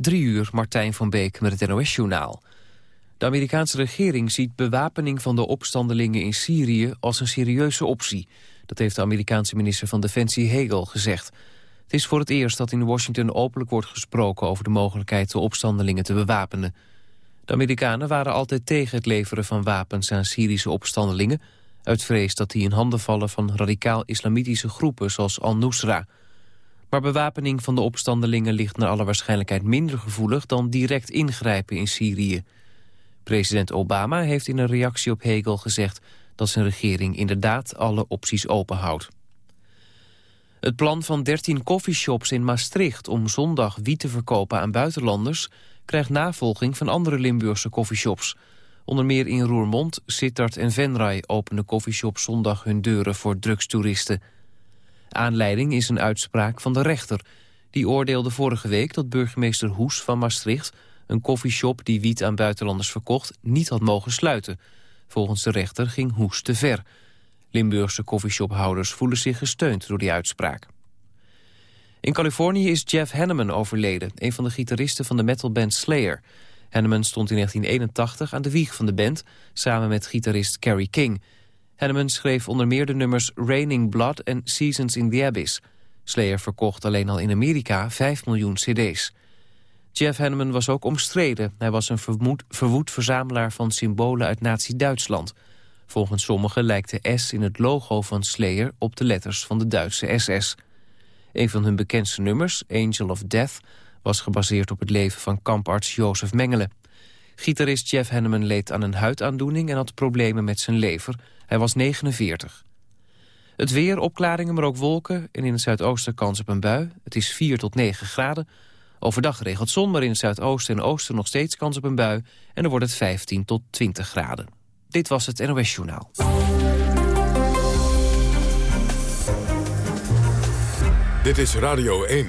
Drie uur, Martijn van Beek met het NOS-journaal. De Amerikaanse regering ziet bewapening van de opstandelingen in Syrië als een serieuze optie. Dat heeft de Amerikaanse minister van Defensie Hegel gezegd. Het is voor het eerst dat in Washington openlijk wordt gesproken over de mogelijkheid de opstandelingen te bewapenen. De Amerikanen waren altijd tegen het leveren van wapens aan Syrische opstandelingen... uit vrees dat die in handen vallen van radicaal-islamitische groepen zoals Al-Nusra... Maar bewapening van de opstandelingen ligt naar alle waarschijnlijkheid minder gevoelig dan direct ingrijpen in Syrië. President Obama heeft in een reactie op Hegel gezegd dat zijn regering inderdaad alle opties openhoudt. Het plan van 13 coffeeshops in Maastricht om zondag wiet te verkopen aan buitenlanders krijgt navolging van andere Limburgse coffeeshops. Onder meer in Roermond, Sittard en Venray openen coffeeshops zondag hun deuren voor drugstoeristen. Aanleiding is een uitspraak van de rechter. Die oordeelde vorige week dat burgemeester Hoes van Maastricht... een koffieshop die wiet aan buitenlanders verkocht... niet had mogen sluiten. Volgens de rechter ging Hoes te ver. Limburgse koffieshophouders voelen zich gesteund door die uitspraak. In Californië is Jeff Hanneman overleden... een van de gitaristen van de metalband Slayer. Hanneman stond in 1981 aan de wieg van de band... samen met gitarist Carrie King... Hanneman schreef onder meer de nummers Raining Blood en Seasons in the Abyss. Slayer verkocht alleen al in Amerika 5 miljoen cd's. Jeff Hanneman was ook omstreden. Hij was een vermoed, verwoed verzamelaar van symbolen uit nazi-Duitsland. Volgens sommigen lijkt de S in het logo van Slayer op de letters van de Duitse SS. Een van hun bekendste nummers, Angel of Death, was gebaseerd op het leven van kamparts Jozef Mengele. Gitarist Jeff Hanneman leed aan een huidaandoening en had problemen met zijn lever. Hij was 49. Het weer, opklaringen, maar ook wolken. En in het zuidoosten kans op een bui. Het is 4 tot 9 graden. Overdag regelt zon, maar in het zuidoosten en oosten nog steeds kans op een bui. En dan wordt het 15 tot 20 graden. Dit was het NOS Journaal. Dit is Radio 1.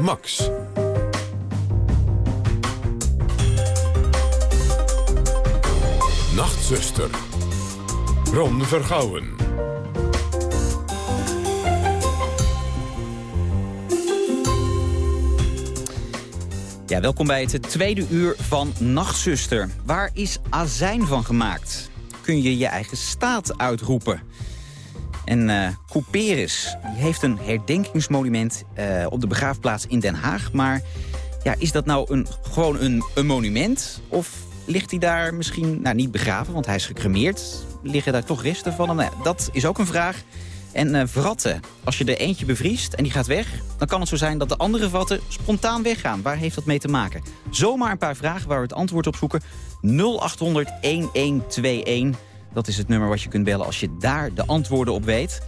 Max. Nachtzuster. Ron Vergouwen. Ja, welkom bij het tweede uur van Nachtzuster. Waar is azijn van gemaakt? Kun je je eigen staat uitroepen? En uh, die heeft een herdenkingsmonument uh, op de begraafplaats in Den Haag. Maar ja, is dat nou een, gewoon een monument? Of ligt hij daar misschien, nou niet begraven, want hij is gecremeerd. Liggen daar toch resten van hem? Nou dat is ook een vraag. En uh, als je er eentje bevriest en die gaat weg... dan kan het zo zijn dat de andere vatten spontaan weggaan. Waar heeft dat mee te maken? Zomaar een paar vragen waar we het antwoord op zoeken. 0800-1121, dat is het nummer wat je kunt bellen als je daar de antwoorden op weet.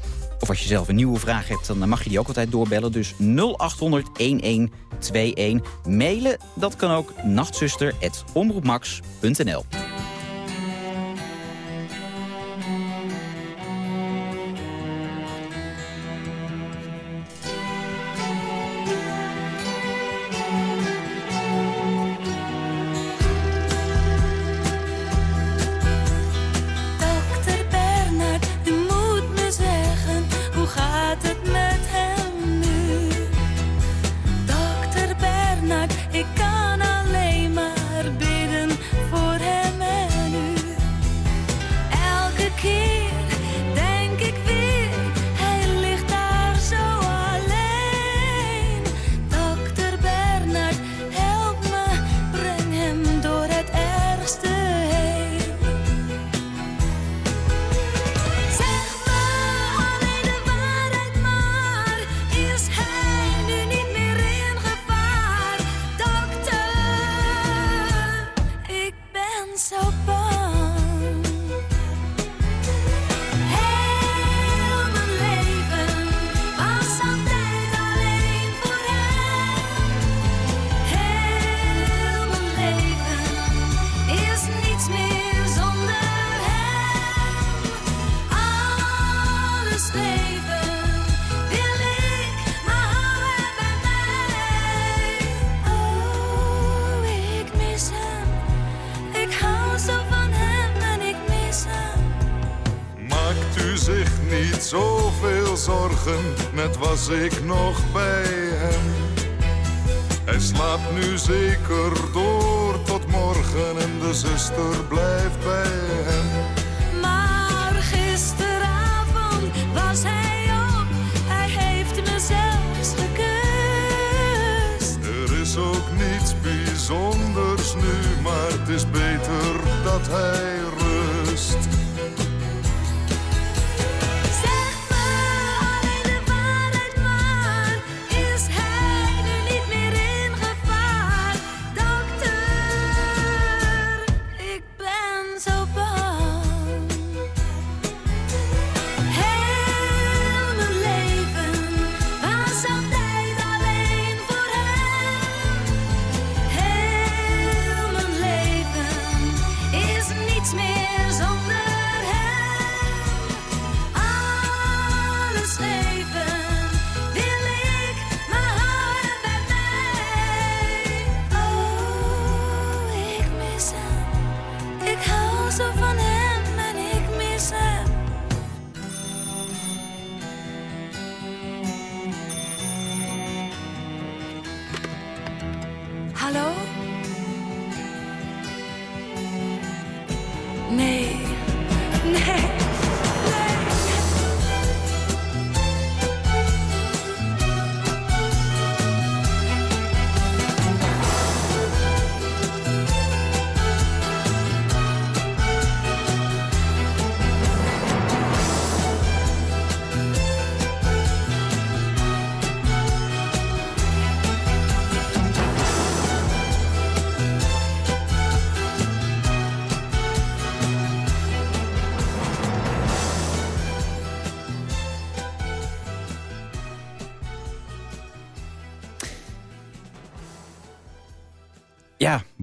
Of als je zelf een nieuwe vraag hebt, dan mag je die ook altijd doorbellen. Dus 0800 1121. Mailen, dat kan ook nachtzuster.omroepmax.nl.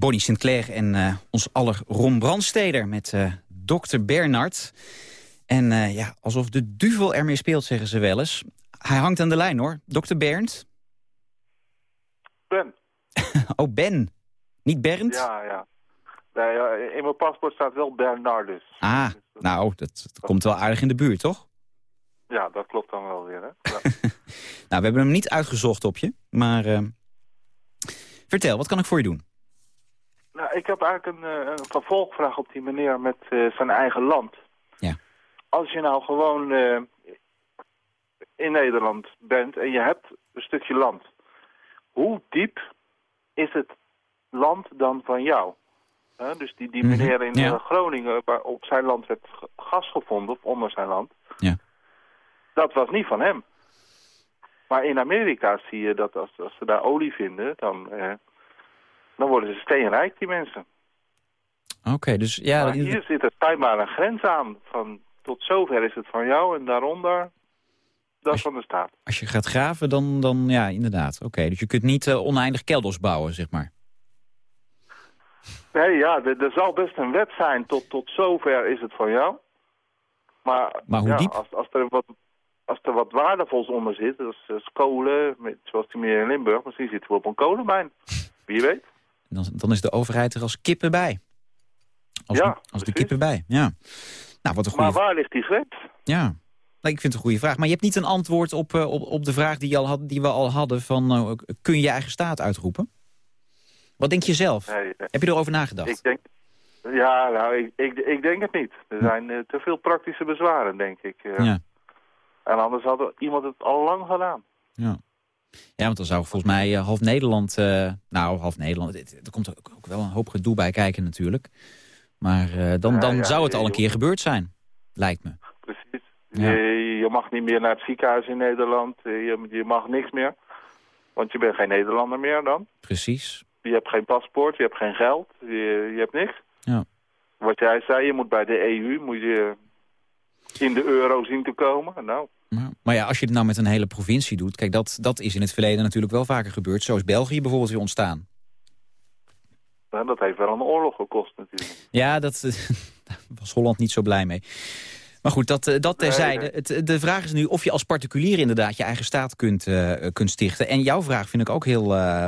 Bonnie Sinclair en eh, ons aller Ron Brandsteder met eh dokter Bernard. En eh, ja, alsof de duvel ermee speelt, zeggen ze wel eens. Hij hangt aan de lijn, hoor. Dokter Bernd? Ben. Oh, Ben. Niet Bernd? Ja, ja. Nee, in mijn paspoort staat wel Bernardus. Ah, Dus dat- nou, dat, dat komt wel aardig in de buurt, toch? Ja, dat klopt dan wel weer, hè? Ja. Nou, we hebben hem niet uitgezocht op je, maar... vertel, wat kan ik voor je doen? Nou, ik heb eigenlijk een, eh, een vervolgvraag op die meneer met eh, zijn eigen land. Ja. Als je nou gewoon eh, in Nederland bent en je hebt een stukje land. Hoe diep is het land dan van jou? Dus die, die Mhm, meneer in ja. Groningen, waar op zijn land werd gas gevonden, of onder zijn land. Ja. Dat was niet van hem. Maar in Amerika zie je dat als, als ze daar olie vinden, dan, dan worden ze steenrijk, die mensen. Oké, dus ja... maar hier zit er schijnbaar een grens aan. Van tot zover is het van jou en daaronder, dat is van de staat. Als je gaat graven, dan, dan ja, inderdaad. Oké, dus je kunt niet eh, oneindig kelders bouwen, zeg maar. Nee, ja, er, er zal best een wet zijn. Tot, tot zover is het van jou. Maar, Maar hoe ja, diep? Als, als, er wat, als er wat waardevols onder zit, dat is, dat is kolen, met, zoals die meneer in Limburg, misschien zitten we op een kolenmijn. Wie weet. Dan, dan is de overheid er als kippen bij. Als, Ja, als de kippen bij, ja. Nou, wat een goede Maar waar ligt die grens? Ja, nou, ik vind het een goede vraag. Maar je hebt niet een antwoord op, eh, op, op de vraag die, je al had, die we al hadden... van eh, kun je je eigen staat uitroepen? Wat denk je zelf? Nee, nee. Heb je erover nagedacht? Ik denk, ja, nou, ik, ik, ik denk het niet. Er zijn eh, te veel praktische bezwaren, denk ik. eh. Ja. En anders had iemand het al lang gedaan. Ja. Ja, want dan zou volgens mij eh, half Nederland... eh, nou, half Nederland... Er komt ook, ook wel een hoop gedoe bij kijken natuurlijk. Maar eh, dan, dan ja, zou het al een keer gebeurd zijn. Lijkt me. Precies. Je, mag niet meer naar het ziekenhuis in Nederland. Je, je mag niks meer. Want je bent geen Nederlander meer dan. Precies. Je hebt geen paspoort, je hebt geen geld, je, je hebt niks. Ja. Wat jij zei, je moet bij de EU moet je in de euro zien te komen. Nou, Maar, ja, als je het nou met een hele provincie doet... Kijk, dat, dat is in het verleden natuurlijk wel vaker gebeurd. Zo is België bijvoorbeeld weer ontstaan. nou, dat heeft wel een oorlog gekost natuurlijk. Ja, dat daar was Holland niet zo blij mee. Maar goed, dat, eh, dat terzijde. Het, de vraag is nu of je als particulier inderdaad je eigen staat kunt, eh, kunt stichten. En jouw vraag vind ik ook heel, eh,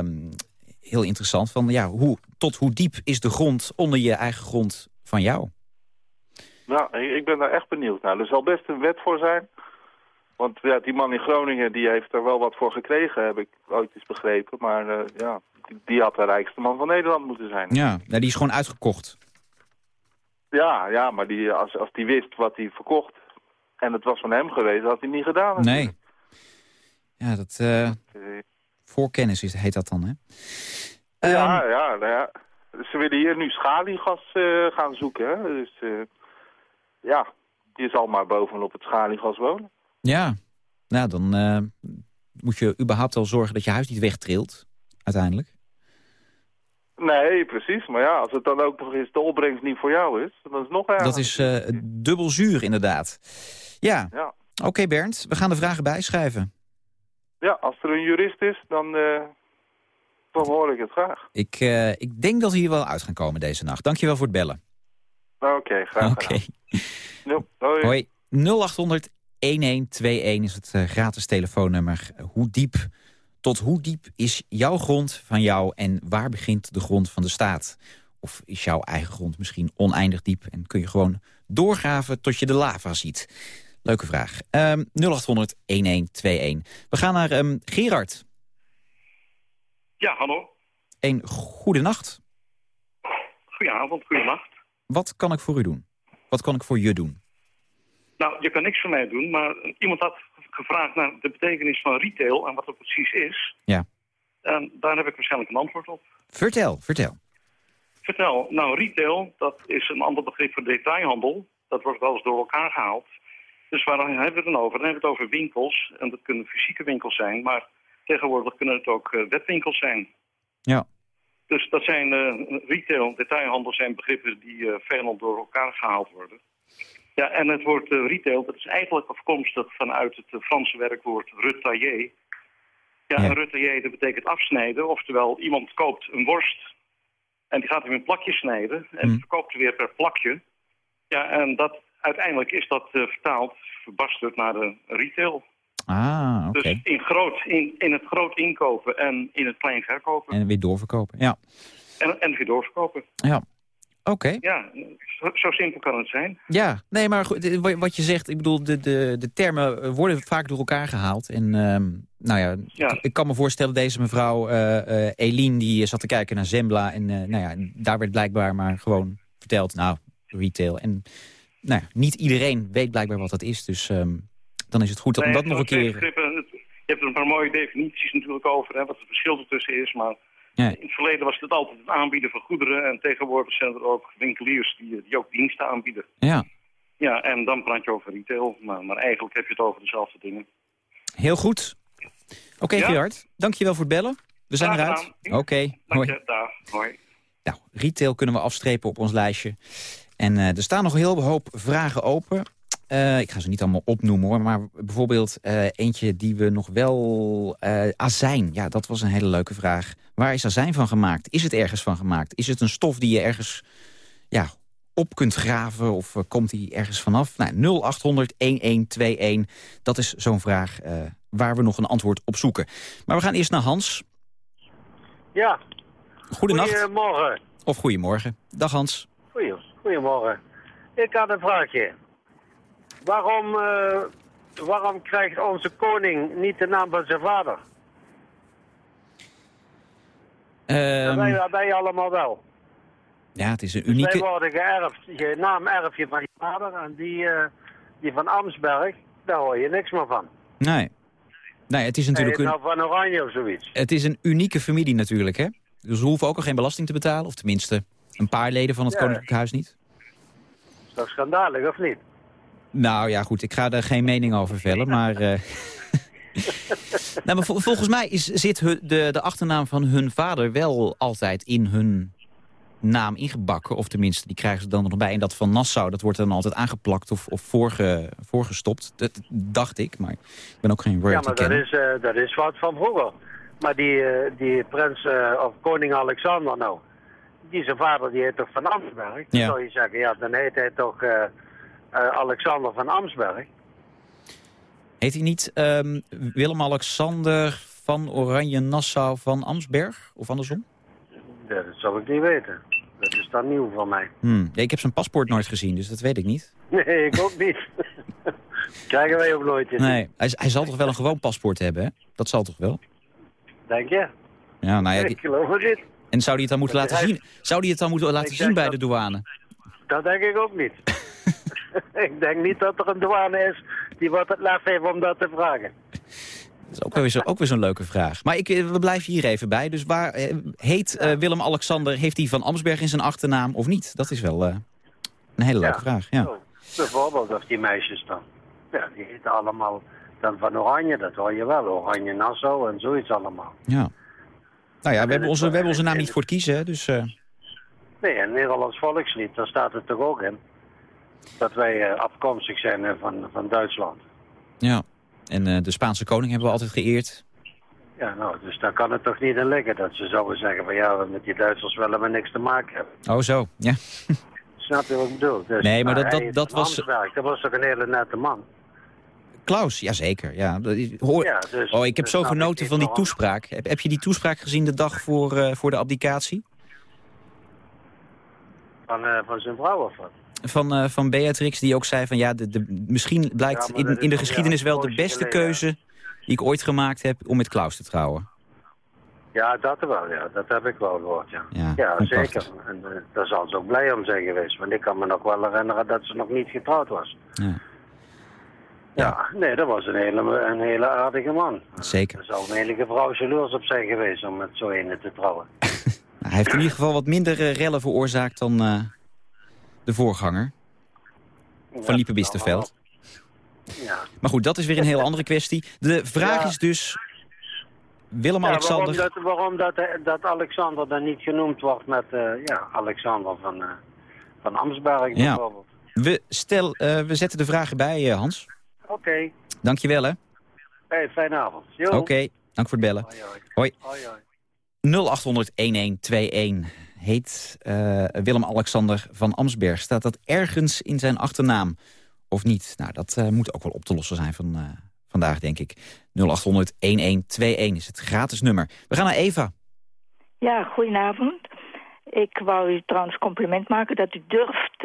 heel interessant. Van, ja, hoe, tot hoe diep is de grond onder je eigen grond van jou? Nou, ik, ik ben daar echt benieuwd naar. Er zal best een wet voor zijn. Want ja, die man in Groningen die heeft er wel wat voor gekregen, heb ik ooit eens begrepen. Maar eh, ja, die had de rijkste man van Nederland moeten zijn. Ja, nou, die is gewoon uitgekocht. Ja, ja maar die, als, als die wist wat hij verkocht en het was van hem geweest, had hij niet gedaan. Nee. Ja, dat... eh voorkennis is, heet dat dan, hè? Ja, Ehm, ja, nou ja. Ze willen hier nu schaliegas eh, gaan zoeken, hè. Dus ja, je zal maar bovenop het schaliegas wonen. Ja. Nou, dan eh, moet je überhaupt al zorgen dat je huis niet wegtrilt, uiteindelijk. Nee, precies. Maar ja, als het dan ook nog eens de opbrengst niet voor jou is, dan is het nog erger. Dat is eh, dubbel zuur, inderdaad. Ja, Ja. oké Bernd, we gaan de vragen bijschrijven. ja, als er een jurist is, dan, eh, dan hoor ik het graag. Ik, ik denk dat we hier wel uit gaan komen deze nacht. Dankjewel voor het bellen. Oké, graag Oké. gedaan. Jo, hoi. Hoi. 0800 1121 is het eh, gratis telefoonnummer. Hoe diep, tot hoe diep is jouw grond van jou en waar begint de grond van de staat? Of is jouw eigen grond misschien oneindig diep en kun je gewoon doorgraven tot je de lava ziet? Leuke vraag. Ehm 0800 1121. We gaan naar ehm, Gerard. Ja, hallo. Een goede nacht. Goedenavond, goedenacht. Wat kan ik voor u doen? Wat kan ik voor je doen? Nou, je kan niks voor mij doen, maar iemand had gevraagd naar de betekenis van retail en wat het precies is. Ja. En daar heb ik waarschijnlijk een antwoord op. Vertel, vertel. Vertel, nou retail, dat is een ander begrip voor detailhandel. Dat wordt wel eens door elkaar gehaald. Dus waar hebben we het dan over? Dan hebben we het over winkels. En dat kunnen fysieke winkels zijn, maar tegenwoordig kunnen het ook eh, webwinkels zijn. Ja. Dus dat zijn eh, retail, detailhandel zijn begrippen die veelal door elkaar gehaald worden. Ja, en het woord eh, retail, dat is eigenlijk afkomstig vanuit het eh, Franse werkwoord retailler. Ja, Ja. en retailler, dat betekent afsnijden. Oftewel, iemand koopt een worst en die gaat hem in plakjes snijden en Hmm. verkoopt er weer per plakje. Ja, en dat, uiteindelijk is dat eh, vertaald, verbasterd naar de retail. Ah, oké. Dus in, groot, in, in het groot inkopen en in het klein verkopen. En weer doorverkopen. Ja. En, en weer doorverkopen. Ja. Oké. Ja, zo, zo simpel kan het zijn. Ja, nee, maar goed, eh, wa- wat je zegt, ik bedoel, de, de, de termen eh, worden vaak door elkaar gehaald. En ehm, nou ja, Ja. Ik, kan me voorstellen, deze mevrouw eh eh Eline, die zat te kijken naar Zembla. En nou ja, daar werd blijkbaar maar gewoon verteld, nou, retail. En nou ja, niet iedereen weet blijkbaar wat dat is. Dus ehm, dan is het goed om Nee, dat nog een keer... je hebt er een paar mooie definities natuurlijk over, hè, wat het verschil ertussen is. Maar In het verleden was het altijd het aanbieden van goederen. En tegenwoordig zijn er ook winkeliers die, die ook diensten aanbieden. Ja, Ja, en dan praat je over retail. Maar, maar eigenlijk heb je het over dezelfde dingen. heel goed. Oké, Ja? Gerard, dankjewel voor het bellen. We zijn eruit. Oké, Dank hoi. dag. Hoi. Nou, retail kunnen we afstrepen op ons lijstje. En eh, er staan nog een heel hoop vragen open. Eh, ik ga ze niet allemaal opnoemen hoor, maar bijvoorbeeld eh, eentje die we nog wel... eh, azijn, ja, dat was een hele leuke vraag. Waar is azijn van gemaakt? Is het ergens van gemaakt? Is het een stof die je ergens ja, op kunt graven of komt die ergens vanaf? Nou, 0800-1121, dat is zo'n vraag waar we nog een antwoord op zoeken. Maar we gaan eerst naar Hans. Ja, Goedenacht goedemorgen. of goedemorgen. Dag Hans. Goedemorgen. Ik had een vraagje. Waarom, eh, waarom krijgt onze koning niet de naam van zijn vader? Ehm, wij, wij allemaal wel. ja, het is een Dus unieke... wij worden geërfd. Je naam erf je van je vader en die, eh, die van Amsberg, daar hoor je niks meer van. Nee. Nee, het is natuurlijk een, nou van Oranje of zoiets. het is een unieke familie natuurlijk, hè? Dus we hoeven ook al geen belasting te betalen. Of tenminste, een paar leden van het Ja. Koninklijk Huis niet. Is toch schandalig, of niet? Nou ja, goed, ik ga daar geen mening over vellen, maar... eh, nou, maar vol- volgens mij is, zit de, de achternaam van hun vader wel altijd in hun naam ingebakken. Of tenminste, die krijgen ze dan nog bij. En dat van Nassau, dat wordt dan altijd aangeplakt of, of voorge, voorgestopt. Dat dacht ik, maar ik ben ook geen Ja, royalty maar dat is, eh, dat is wat van vroeger. Maar die, eh, die prins, of koning Alexander nou, die zijn vader die heet toch van Amsberg? Dan Ja. zou je zeggen, ja, dan heet hij toch Alexander van Amsberg? Heet hij niet ehm, Willem-Alexander van Oranje-Nassau van Amsberg? Of andersom? Ja, dat zou ik niet weten. Dat is dan nieuw voor mij. Hmm. Ik heb zijn paspoort nooit gezien, dus dat weet ik niet. Nee, ik ook niet. Krijgen wij ook nooit in. Nee, hij, hij zal toch wel een gewoon paspoort hebben, hè? Dat zal toch wel? Denk je? Ja, nou ja, Ik geloof het niet. en zou die het dan moeten laten hij- zien? Zou die het dan moeten laten zien bij dat- de douane? Dat denk ik ook niet. ik denk niet dat er een douane is die wat het lef heeft om dat te vragen. Dat is ook weer, zo, ook weer zo'n leuke vraag. Maar ik, eh, we blijven hier even bij. Dus waar eh, heet eh, Willem-Alexander, heeft hij van Amsberg in zijn achternaam of niet? Dat is wel een hele leuke Ja. vraag. Ja. Zo. Bijvoorbeeld of die meisjes dan. Ja, die heten allemaal dan van Oranje, dat hoor je wel. Oranje Nassau en zoiets allemaal. ja. Nou ja, we hebben, onze, we hebben onze naam niet voor het kiezen, dus... eh, Nee, en Nederlands volkslied, daar staat het toch ook in. Dat wij eh, afkomstig zijn eh, van, van Duitsland. ja. En eh, de Spaanse koning hebben we altijd geëerd. Ja, nou, dus daar kan het toch niet in liggen dat ze zouden zeggen van ja, met die Duitsers willen we niks te maken hebben. Oh, zo. Ja. Snap je wat ik bedoel? Dus, Nee, maar dat- hij dat- dat van was- Dat was toch een hele nette man. Klaus, jazeker. Ja. Dat Hoor... Ja, dus- oh, ik heb dus zo genoten van die toespraak. Heb, heb je die toespraak gezien de dag voor, voor de abdicatie? Van, van zijn vrouw of wat? Van, eh, van Beatrix, die ook zei van ja, de, de, misschien blijkt Ja, in, in de geschiedenis wel de beste keuze die ik ooit gemaakt heb om met Klaus te trouwen. Ja, dat wel, ja. Dat heb ik wel gehoord, ja. Ja, zeker. En eh, daar zal ze ook blij om zijn geweest. Want ik kan me nog wel herinneren dat ze nog niet getrouwd was. Ja. Ja, nee, dat was een hele, een hele aardige man. Zeker. Er zou een enige vrouw jaloers op zijn geweest om met zo een te trouwen. Nou, hij heeft in ieder geval wat minder eh, rellen veroorzaakt dan de voorganger van Liepe Bisterveld. Ja. Maar goed, dat is weer een heel andere kwestie. De vraag Ja. is dus, Ja, waarom Willem-Alexander... dat, waarom dat, dat Alexander dan niet genoemd wordt met eh, ja, Alexander van, eh, van Amsberg Ja. bijvoorbeeld. we, stel, eh, we zetten de vragen bij, Hans. Oké, Dankjewel, hè. hey, fijne avond. Oké, dank voor het bellen. Hoi, hoi. Hoi. Hoi, hoi. 0800-1121 heet eh, Willem-Alexander van Amsberg. Staat dat ergens in zijn achternaam of niet? Nou, dat eh, moet ook wel op te lossen zijn van, eh, vandaag, denk ik. 0800-1121 is het gratis nummer. We gaan naar Eva. Ja, goedenavond. Ik wou u trouwens compliment maken dat u durft,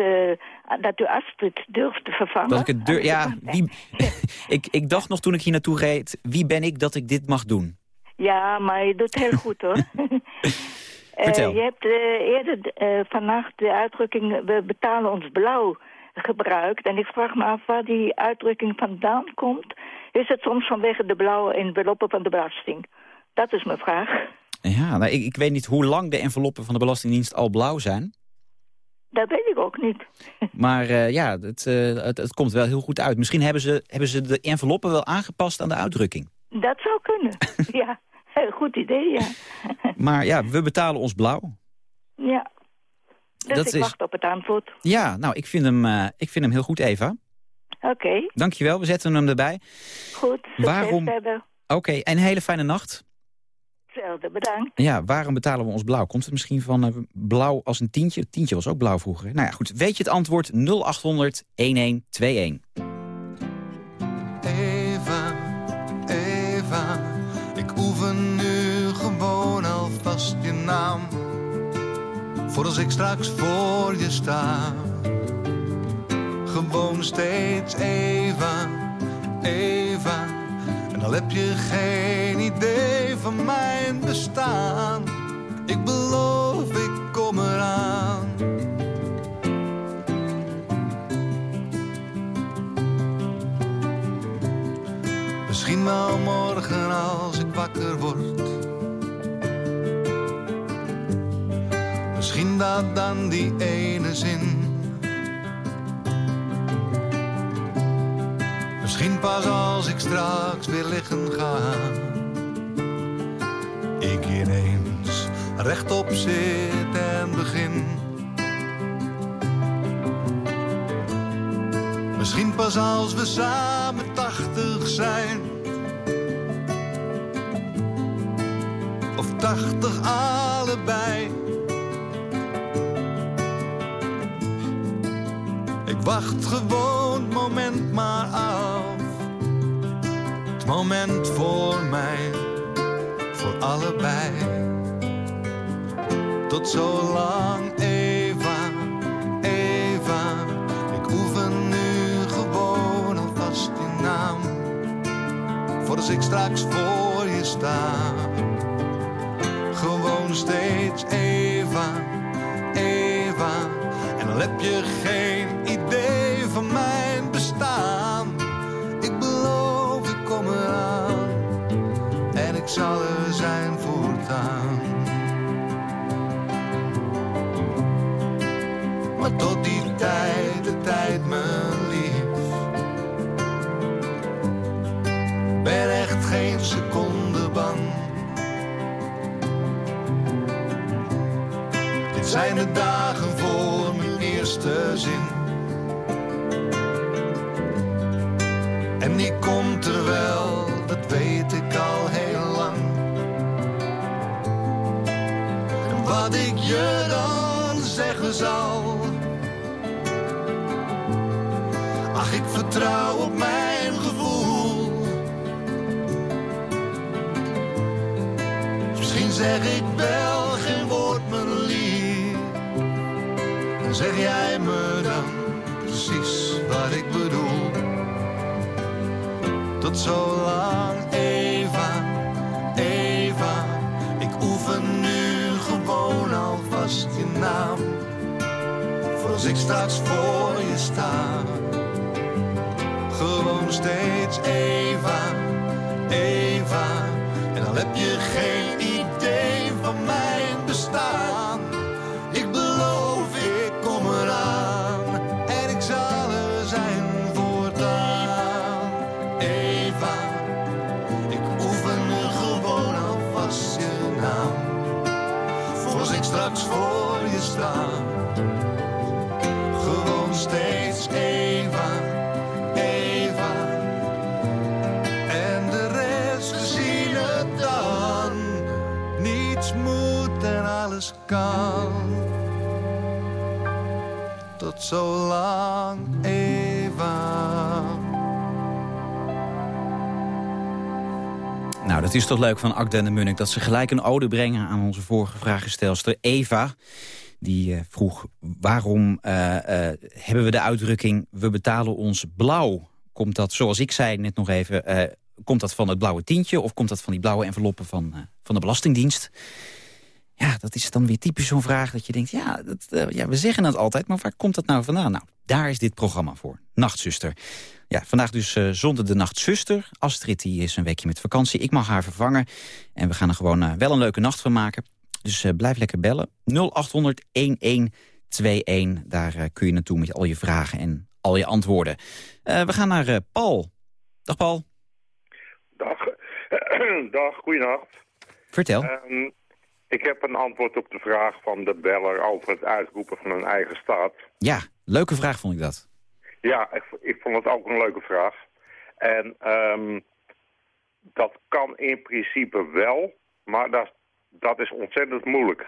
dat u Astrid durft te vervangen. Dat ik het deur, ja, wie, ik, ik dacht nog toen ik hier naartoe reed, wie ben ik dat ik dit mag doen? Ja, maar je doet heel goed hoor. Eh, Vertel. je hebt eh, eerder eh, vannacht de uitdrukking we betalen ons blauw gebruikt. En ik vraag me af waar die uitdrukking vandaan komt. Is het soms vanwege de blauwe enveloppen van de belasting? Dat is mijn vraag. Ja, nou, ik, ik weet niet hoe lang de enveloppen van de Belastingdienst al blauw zijn. Dat weet ik ook niet. Maar ja, het, het, het komt wel heel goed uit. Misschien hebben ze, hebben ze de enveloppen wel aangepast aan de uitdrukking. Dat zou kunnen. ja, goed idee, ja. Maar ja, we betalen ons blauw. ja. Dus Dat ik is- wacht op het antwoord. Ja, nou, ik vind hem, eh, ik vind hem heel goed, Eva. Oké, Dankjewel, we zetten hem erbij. goed. Waarom- verder. Oké, en een hele fijne nacht. Hetzelfde, bedankt. Ja, waarom betalen we ons blauw? Komt het misschien van eh, blauw als een tientje? Tientje was ook blauw vroeger. Nou ja, goed. Weet je het antwoord? 0800 1121. Voor als ik straks voor je sta. Gewoon steeds Eva, Eva. En al heb je geen idee van mijn bestaan. Pas als we samen tachtig zijn. Of tachtig allebei. Ik wacht gewoon het moment maar af. Het moment voor mij, voor allebei. Tot zo straks voor je staan. Gewoon steeds Eva, Eva, en dan heb je En die komt er wel, dat weet ik al heel lang. Wat ik je dan zeggen zal. Ach, ik vertrouw op mijn gevoel. Misschien zeg ik wel geen woord, mijn lief. En zeg jij Zo lang, Eva, Eva. Ik oefen nu gewoon alvast je naam. Voor als ik straks voor je sta. Gewoon steeds Eva, Eva. En dan heb je geen Tot zo lang, Eva. Nou, dat is toch leuk van Akda en Munnik... dat ze gelijk een ode brengen aan onze vorige vragenstelster Eva. Die eh, vroeg, waarom eh, eh, hebben we de uitdrukking... we betalen ons blauw? Komt dat, zoals ik zei net nog even... komt dat van het blauwe tientje... of komt dat van die blauwe enveloppen van, van de Belastingdienst? Ja, dat is dan weer typisch zo'n vraag dat je denkt... Ja, dat, eh, ja, we zeggen het altijd, maar waar komt dat nou vandaan? Nou, daar is dit programma voor. Nachtzuster. Ja, vandaag dus eh, zonder de nachtzuster. Astrid die is een weekje met vakantie. Ik mag haar vervangen. En we gaan er gewoon eh, wel een leuke nacht van maken. Dus blijf lekker bellen. 0800 1121. Daar kun je naartoe met al je vragen en al je antwoorden. We gaan naar Paul. Dag Paul. Dag. Dag, goeienacht. Vertel. Ehm, ik heb een antwoord op de vraag van de beller over het uitroepen van een eigen staat. Ja, leuke vraag vond ik dat. Ja, ik, ik vond het ook een leuke vraag. En ehm, dat kan in principe wel, maar dat, dat is ontzettend moeilijk.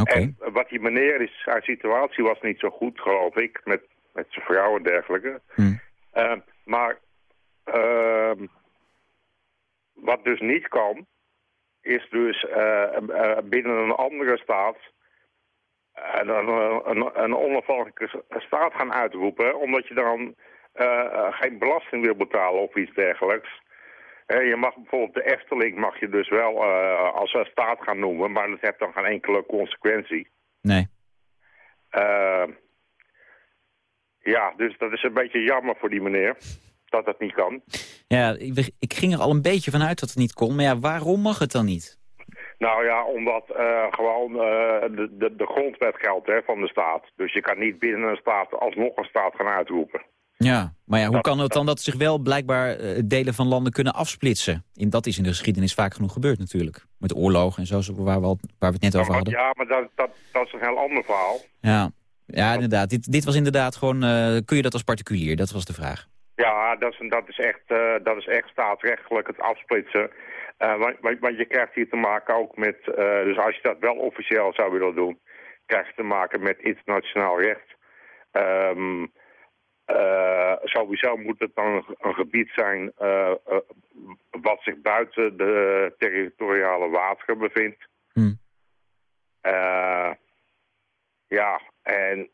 Oké. En wat die meneer is, zijn situatie was niet zo goed, geloof ik, met, met zijn vrouw en dergelijke. Hm. Eh, maar ehm, wat dus niet kan, is dus eh, eh, binnen een andere staat een, een, een, een onafhankelijke staat gaan uitroepen, omdat je dan eh, geen belasting wil betalen of iets dergelijks. Hè, je mag bijvoorbeeld de Efteling mag je dus wel eh, als een staat gaan noemen, maar dat heeft dan geen enkele consequentie. Nee. Eh, ja, dus dat is een beetje jammer voor die meneer, dat dat niet kan. Ja, ik, ik ging er al een beetje vanuit dat het niet kon. Maar ja, waarom mag het dan niet? Nou ja, omdat eh, gewoon eh, de, de, de grondwet geldt hè, van de staat. Dus je kan niet binnen een staat alsnog een staat gaan uitroepen. Ja, maar ja, hoe Dat- kan het dan dat zich wel blijkbaar eh, delen van landen kunnen afsplitsen? In, dat is in de geschiedenis vaak genoeg gebeurd natuurlijk. Met oorlogen en zo, waar we, al, waar we het net over hadden. ja, maar dat, dat, dat is een heel ander verhaal. Ja, ja inderdaad. Dit, dit was inderdaad gewoon, kun je dat als particulier? Dat was de vraag. Ja, dat is, dat is, echt, eh, dat is echt staatsrechtelijk het afsplitsen. Eh, want, je krijgt hier te maken ook met... eh, dus als je dat wel officieel zou willen doen... krijg je te maken met internationaal recht. Eh, sowieso moet het dan een, een gebied zijn... wat zich buiten de territoriale wateren bevindt. Hm. Eh, ja, en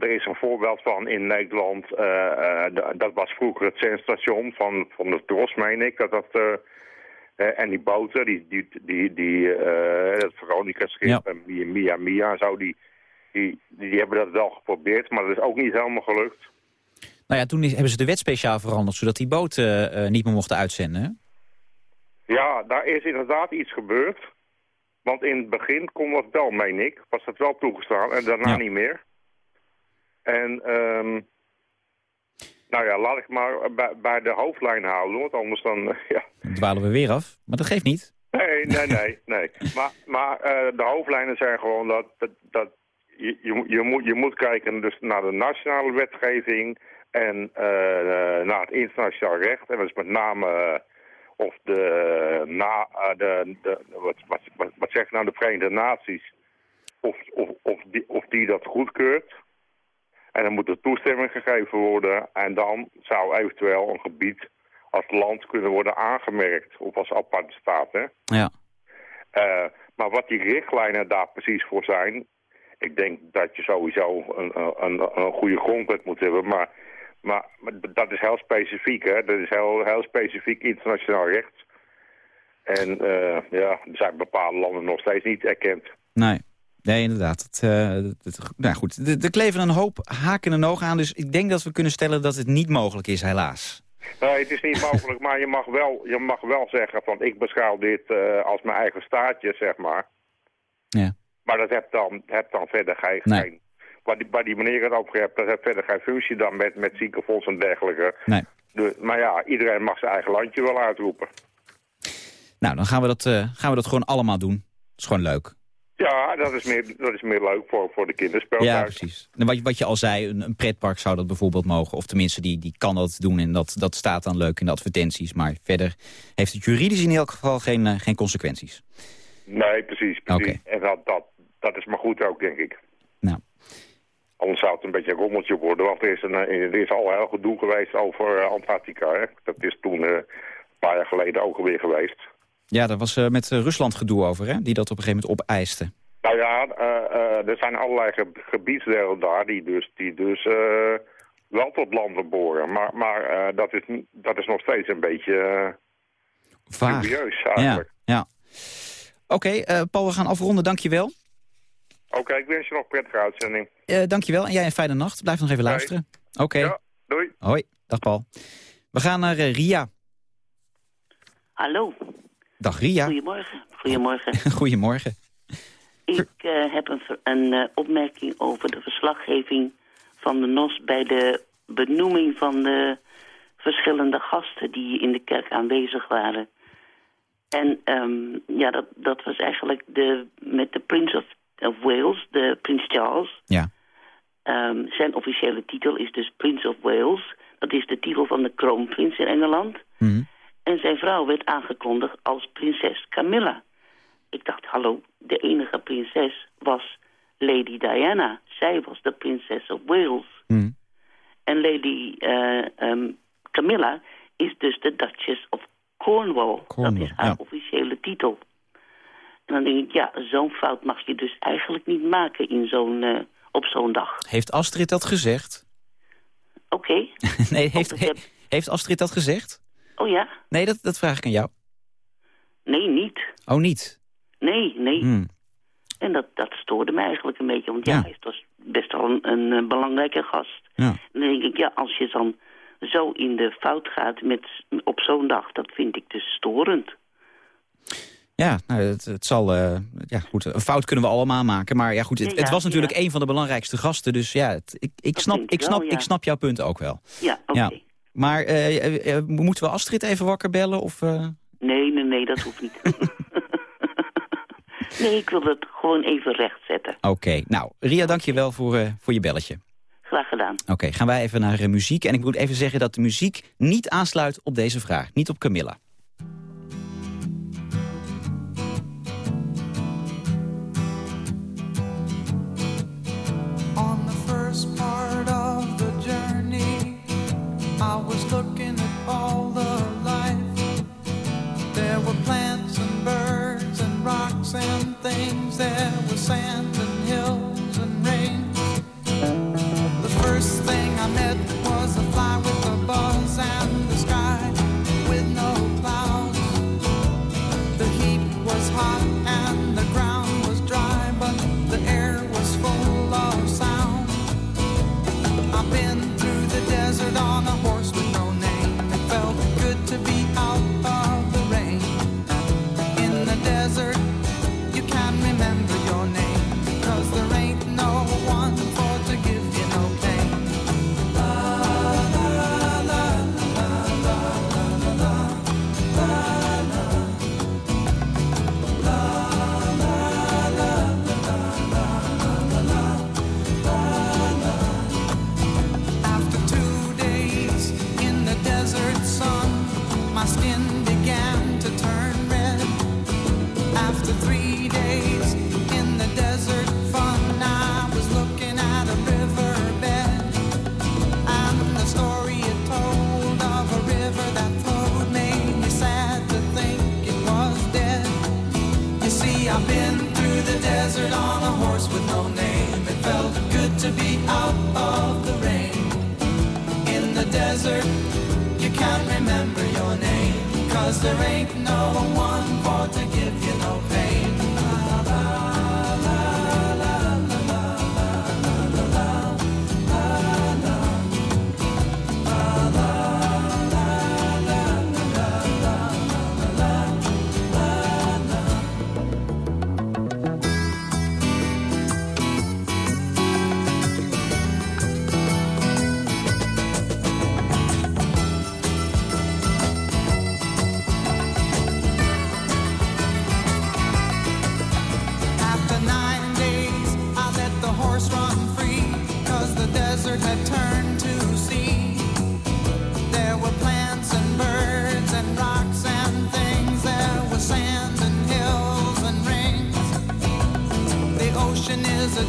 er is een voorbeeld van in Nederland. eh, eh, dat was vroeger het zendstation van, van de Tros, meen ik. Dat dat, eh, en die boten, die, die, die, die eh, het Veronica-schip Ja. en Mia Mia Mia en zo, die, die, die hebben dat wel geprobeerd, maar dat is ook niet helemaal gelukt. Nou ja, toen is- hebben ze de wet speciaal veranderd... zodat die boten niet meer mochten uitzenden. hè? Ja, daar is inderdaad iets gebeurd. Want in het begin kon dat wel, meen ik. Was dat wel toegestaan en daarna Ja. niet meer. En, ehm nou ja, laat ik maar bij, bij de hoofdlijn houden, want anders dan, ja. Dan dwalen we weer af. Maar dat geeft niet. Nee, nee, nee, nee. Maar, maar eh, de hoofdlijnen zijn gewoon dat, dat, dat je, je, moet- je, moet, je moet kijken dus naar de nationale wetgeving en eh, naar het internationaal recht. En dat is met name eh, of de, na, eh, de, de wat, wat, wat, wat zegt nou de Verenigde Naties, of, of, of, die, of die dat goedkeurt. En dan moet er toestemming gegeven worden en dan zou eventueel een gebied als land kunnen worden aangemerkt. Of als aparte staat, hè. Ja. Eh, maar wat die richtlijnen daar precies voor zijn... ik denk dat je sowieso een, een, een goede grondwet moet hebben... Maar, maar, maar dat is heel specifiek, hè. Dat is heel, heel specifiek internationaal recht. En eh, ja, er zijn bepaalde landen nog steeds niet erkend. Nee. Nee, inderdaad. Het, eh, het- nou goed, er- kleven een hoop haken en ogen aan. Dus ik denk dat we kunnen stellen dat het niet mogelijk is, helaas. Nee, het is niet mogelijk, maar je mag wel, je mag wel zeggen van ik beschouw dit eh, als mijn eigen staatje, zeg maar. Ja. Maar dat heeft dan, heeft dan verder geen... Nee. waar, die, waar die meneer het over heeft, dat heeft verder geen functie dan met, met ziekenfonds en dergelijke. Nee. Dus, maar ja, iedereen mag zijn eigen landje wel uitroepen. Nou, dan gaan we dat, eh, gaan we dat gewoon allemaal doen. Dat is gewoon leuk. Ja, dat is meer, dat is meer leuk voor, voor de kinderspeeltuin. Ja, precies. En wat, je- wat je al zei, een, een pretpark zou dat bijvoorbeeld mogen. Of tenminste, die, die kan dat doen en dat, dat staat dan leuk in de advertenties. Maar verder heeft het juridisch in elk geval geen, eh, geen consequenties. Nee, precies. precies. En dat, dat, dat is maar goed ook, denk ik. Nou. Anders zou het een beetje een rommeltje worden. Want er is, een, eh, er is al heel gedoe geweest over eh, Antarctica. Hè? Dat is toen een paar jaar geleden ook alweer geweest. Ja, daar was eh, met eh, Rusland gedoe over, hè? Die dat op een gegeven moment opeiste. Nou ja, eh, eh, er zijn allerlei ge- gebiedsdelen daar die dus, die dus eh, wel tot landen behoren. Maar, maar eh, dat, is, dat is nog steeds een beetje Vaag. dubieus Ja, eigenlijk. ja. Oké, eh, Paul, we gaan afronden. Dankjewel. Oké, ik wens je nog een prettige uitzending. Eh dankjewel. En jij een fijne nacht. Blijf nog even Hoi. luisteren. Oké. Ja, doei. Hoi. Dag, Paul. We gaan naar Ria. Hallo, Dag, Ria. goedemorgen. Goedemorgen. Goedemorgen. Ik eh, heb een, een eh, opmerking over de verslaggeving van de NOS... bij de benoeming van de verschillende gasten die in de kerk aanwezig waren. En ehm, ja, dat, dat was eigenlijk de, met de Prince of, of Wales, de Prins Charles. Ja. Ehm, zijn officiële titel is dus Prince of Wales. Dat is de titel van de kroonprins in Engeland. Mhm. En zijn vrouw werd aangekondigd als prinses Camilla. Ik dacht, hallo, de enige prinses was Lady Diana. Zij was de prinses of Wales. Mhm. En Lady eh, ehm, Camilla is dus de Duchess of Cornwall. Cornwall, dat is haar ja. officiële titel. En dan denk ik, ja, zo'n fout mag je dus eigenlijk niet maken in zo'n, eh, op zo'n dag. Heeft Astrid dat gezegd? Oké, nee, heeft, he- heeft Astrid dat gezegd? Oh ja? Nee, dat, dat vraag ik aan jou. Nee, niet. Oh, niet? Nee, nee. Hmm. En dat, dat stoorde me eigenlijk een beetje, want ja, Ja. hij is dus best wel een, een, eh, belangrijke gast. Ja. En dan denk ik, ja, als je dan zo in de fout gaat met, op zo'n dag, dat vind ik dus storend. Ja, nou, het, het zal... eh, ja, goed, een fout kunnen we allemaal maken. Maar ja, goed, het, Ja, het was natuurlijk een van de belangrijkste gasten. Dus ja, het- ik, ik, Dat snap, ik, snap, ik snap jouw punt ook wel. Ja, oké. Maar eh, eh, eh, moeten we Astrid even wakker bellen? Of? Nee, nee, nee, dat hoeft niet. nee, ik wil het gewoon even rechtzetten. Oké, nou, Ria, dank je wel voor, voor je belletje. Graag gedaan. Oké, gaan wij even naar muziek. En ik moet even zeggen dat de muziek niet aansluit op deze vraag. Niet op Camilla. Was looking at all the life. There were plants and birds and rocks and things. There was sand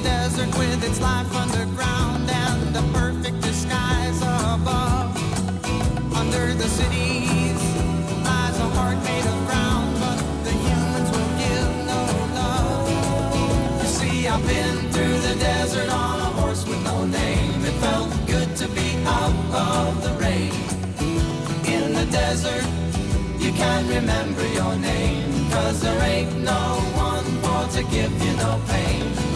desert with its life underground and the perfect disguise above. Under the cities lies a heart made of ground, but the humans will give no love. You see, I've been through the desert on a horse with no name. It felt good to be out of the rain. In the desert, you can't remember your name. Cause there ain't no one for to give you no pain.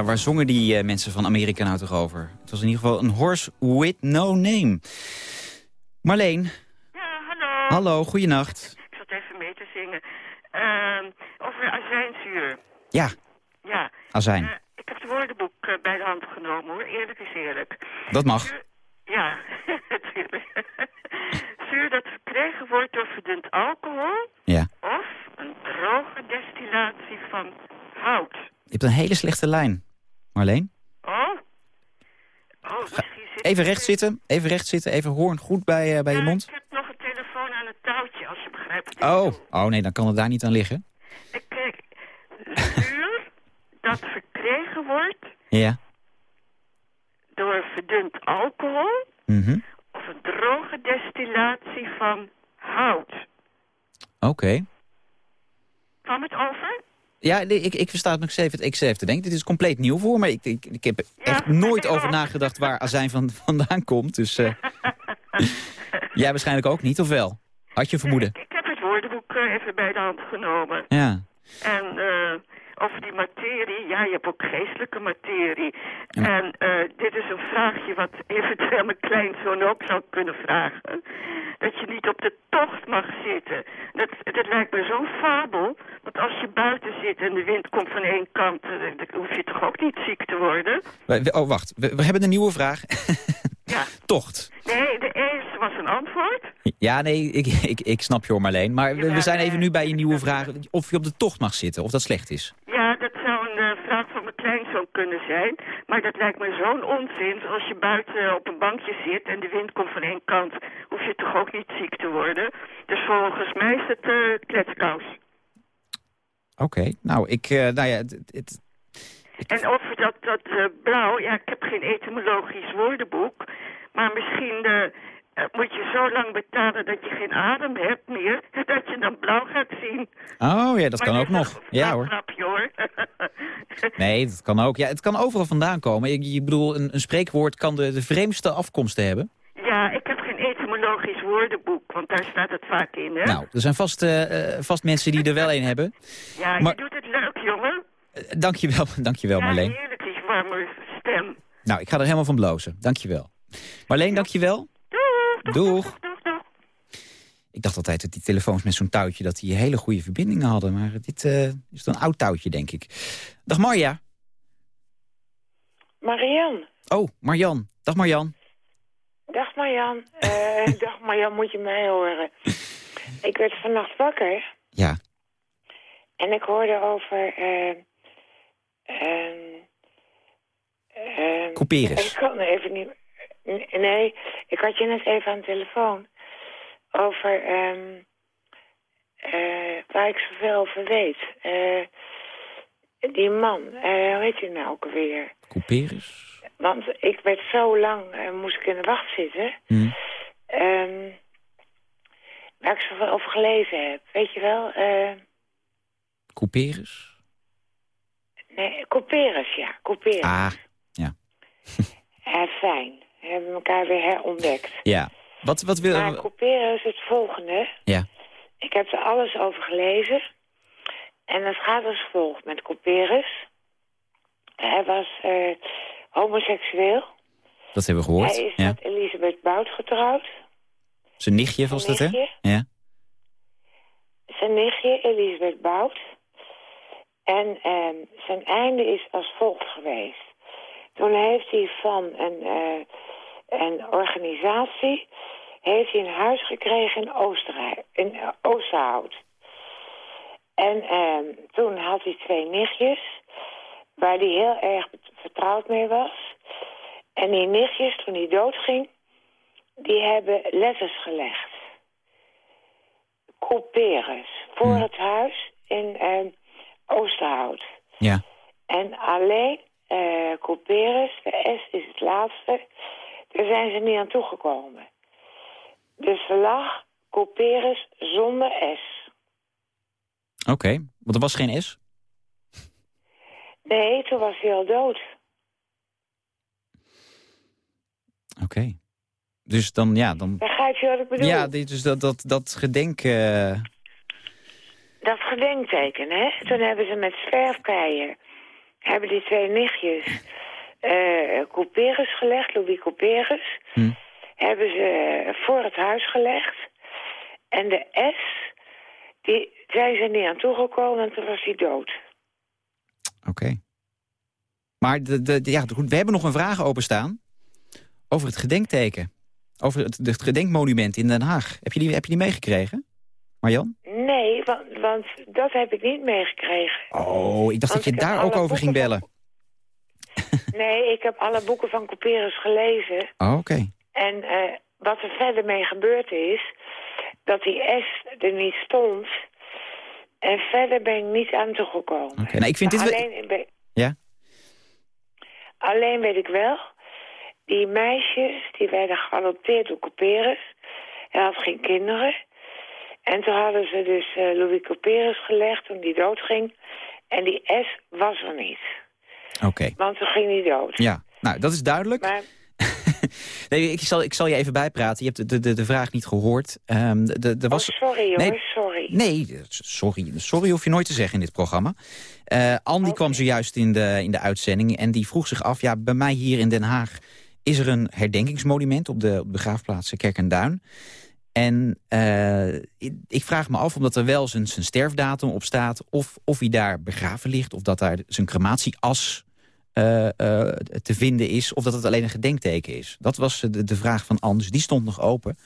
Ja, waar zongen die eh, mensen van Amerika nou toch over? Het was in ieder geval een horse with no name. Marleen. Ja, hallo. Hallo, goeienacht. Ik zat even mee te zingen. Ehm, over azijnzuur. Ja, Ja. azijn. Eh, ik heb het woordenboek eh, bij de hand genomen hoor, eerlijk is eerlijk. Dat mag. Zuur- Ja, natuurlijk. Zuur dat verkregen wordt door verdund alcohol Ja. of een droge destillatie van hout. Je hebt een hele slechte lijn. Marleen? Oh? Oh, zit Even recht zitten, even recht zitten, even hoorn goed bij, eh, bij je mond. Ik heb nog een telefoon aan het touwtje, als je begrijpt Oh, oh nee, dan kan het daar niet aan liggen. Kijk, zuur dat verkregen wordt Ja. door verdund alcohol Mhm. of een droge destillatie van hout. Oké. Kwam het over? Ja, nee, ik, ik versta het nog even, ik even te denken. Dit is compleet nieuw voor me. Ik, ik, ik heb er echt nooit over nagedacht waar azijn van, vandaan komt. Dus eh, jij waarschijnlijk ook niet, of wel? Had je vermoeden? Ik heb het woordenboek eh, even bij de hand genomen. Ja. En eh, over die materie, ja, je hebt ook geestelijke materie. En eh, dit is een vraagje wat eventueel mijn kleinzoon ook zou kunnen vragen. Dat je niet op de tocht mag zitten. Dat, dat lijkt me zo'n fabel. Want als je buiten zit en de wind komt van één kant... eh, dan hoef je toch ook niet ziek te worden? Oh, wacht. We, we hebben een nieuwe vraag. Ja. Tocht. Nee, de eerste was een antwoord. Ja, nee, ik, ik, ik snap je hoor Marleen. Maar we, we zijn even nu bij je nieuwe vraag. Of je op de tocht mag zitten, of dat slecht is. Ja, dat zou een eh, vraag van mijn kleinzoon kunnen zijn. Maar dat lijkt me zo'n onzin. Als je buiten op een bankje zit en de wind komt van één kant... hoef je toch ook niet ziek te worden. Dus volgens mij is het kletskous. Oké, nou, ik, eh, nou ja, het, En over dat, dat eh, blauw... Ja, ik heb geen etymologisch woordenboek. Maar misschien eh, moet je zo lang betalen dat je geen adem hebt meer... dat je dan blauw gaat zien. Oh ja, dat Maar kan ook nog. Ja hoor. grapje hoor. Nee, dat kan ook. Ja, het kan overal vandaan komen. Ik, je bedoel, een, een spreekwoord kan de, de vreemdste afkomsten hebben. Ja, ik heb geen etymologisch woordenboek, want daar staat het vaak in, hè? Nou, er zijn vast, eh, eh, vast mensen die er wel een hebben. ja, maar- je doet het leuk, jongen. Eh, dankjewel, dankjewel ja, Marleen. heerlijk, die warme stem. Nou, ik ga er helemaal van blozen. Dankjewel. Marleen, dankjewel. Doeg, Doeg. Ik dacht altijd dat die telefoons met zo'n touwtje... dat die hele goede verbindingen hadden. Maar dit eh, is een oud touwtje, denk ik. Dag Marja. Marian. Oh, Marjan. Dag Marjan. Dag Marjan. Eh, dag Marjan, moet je mij horen. Ik werd vannacht wakker. Ja. En ik hoorde over... ehm, Couperus. Ik kan even niet... Nee, ik had je net even aan de telefoon. Over... ehm eh, waar ik zoveel over weet. Eh, die man, eh, hoe heet hij nou ook alweer? Couperus. Want ik werd zo lang, moest ik in de wacht zitten. Hm. Ehm, waar ik zoveel over gelezen heb. Weet je wel? Couperus. nee, Couperus, ja. Couperus. Ah, Eh, fijn. We hebben elkaar weer herontdekt. ja. Wat, wat wil... Maar Couperus is het volgende. Ja. Ik heb er alles over gelezen. En het gaat als volgt met Couperus. Hij was eh, homoseksueel. Dat hebben we gehoord. Hij is ja. met Elisabeth Bout getrouwd. Zijn nichtje was dat, hè? Ja. Zijn nichtje, Elisabeth Bout. En ehm, zijn einde is als volgt geweest. Toen heeft hij van een, eh, een organisatie... heeft hij een huis gekregen in, Oostenrijk, in eh, Oosterhout. En ehm, toen had hij twee nichtjes... waar hij heel erg vertrouwd mee was. En die nichtjes, toen hij doodging... die hebben letters gelegd. Couperus. Voor het huis in ehm, Oosterhout. Ja. En alleen eh Couperus, de S is het laatste, daar zijn ze niet aan toegekomen. Dus er lag Couperus zonder S. Oké, want er was geen S. Nee, toen was hij al dood. Oké. Dus dan, ja, dan... Begrijp je wat ik bedoel? Ja, dus dat, dat, dat gedenk... eh, Dat gedenkteken, hè? Toen hebben ze met zwerfkeien... hebben die twee nichtjes... eh Couperus gelegd, Louis Couperus... Hm. hebben ze voor het huis gelegd. En de S, die zijn ze niet aan toegekomen... en toen was hij dood. Oké. Maar de, de, de- ja, goed, we hebben nog een vraag openstaan. Over het gedenkteken. Over het, het gedenkmonument in Den Haag. Heb je die, heb je die meegekregen? Marjan? Nee, want, dat heb ik niet meegekregen. Oh, ik dacht Want dat je daar ook over ging bellen. Nee, ik heb alle boeken van Couperus gelezen. Oh, oké. En eh, wat er verder mee gebeurd is... dat die S er niet stond... en verder ben ik niet aan toegekomen. Oké, nou, ik vind dit... wel- Alleen, Ja? alleen weet ik wel... die meisjes die werden geadopteerd door Couperus... hij had geen kinderen... en toen hadden ze dus eh, Louis Couperus gelegd toen die doodging... en die S was er niet. Oké. Want toen ging hij dood. Ja, nou, dat is duidelijk. Maar Nee, ik zal, ik zal je even bijpraten. Je hebt de, de, de vraag niet gehoord. Ehm, de, de, was... Oh, sorry jongens, Nee, sorry. Nee, sorry. Sorry hoef je nooit te zeggen in dit programma. Eh Andy kwam zojuist in de, in de uitzending en die vroeg zich af... ja, bij mij hier in Den Haag is er een herdenkingsmonument... op de, op de begraafplaats Kerk en Duin. En eh, ik, vraag me af, omdat er wel zijn, zijn sterfdatum op staat... Of, of hij daar begraven ligt, of dat daar zijn crematieas eh, eh, te vinden is... of dat het alleen een gedenkteken is. Dat was de, de vraag van Anders, die stond nog open.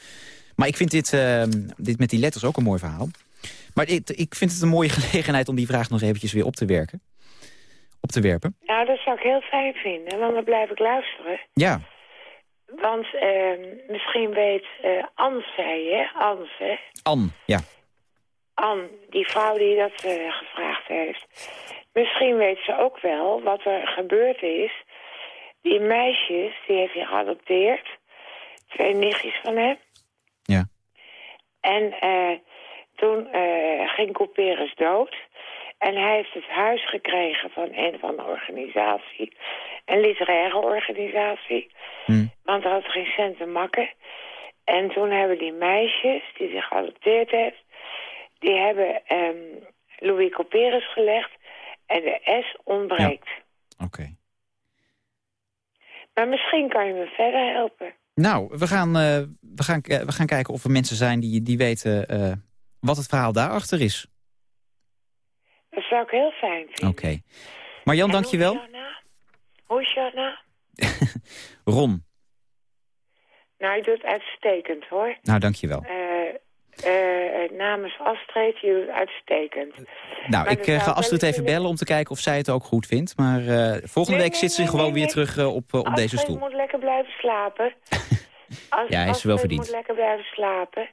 Maar ik vind dit, eh, dit met die letters ook een mooi verhaal. Maar ik, ik vind het een mooie gelegenheid om die vraag nog eventjes weer op te werken. Op te werpen. Nou, dat zou ik heel fijn vinden, want dan blijf ik luisteren. Ja, Want eh, misschien weet eh Ans, zei je, hè? Ans, hè? Anne, ja. Ann, die vrouw die dat eh, gevraagd heeft. Misschien weet ze ook wel wat er gebeurd is. Die meisjes, die heeft hij geadopteerd. Twee nichtjes van hem. Ja. En eh, toen ging Couperus dood. En hij heeft het huis gekregen van een van de organisatie. Een literaire organisatie. Hm. Want hij had geen cent te makken. En toen hebben die meisjes die zich geadopteerd heeft... die hebben ehm, Louis Couperus gelegd. En de S ontbreekt. Oké. Maar misschien kan je me verder helpen. Nou, we gaan, eh, we, gaan, k- we gaan kijken of er mensen zijn die, die weten eh, wat het verhaal daarachter is. Dat zou ik heel fijn vinden. Oké. Marjan, dankjewel. Hoe is jouw naam? Hoe is jouw naam? Ron, Nou, je doet het uitstekend, hoor. nou dankjewel. Eh eh, namens Astrid, je doet het uitstekend. Nou, Maar ik ga Astrid even bellen om te kijken of zij het ook goed vindt. Maar volgende Nee, week zit ze nee, gewoon nee, weer terug op, op deze Astrid stoel. moet lekker blijven slapen. As- Ja, hij is Astrid wel verdiend. moet lekker blijven slapen.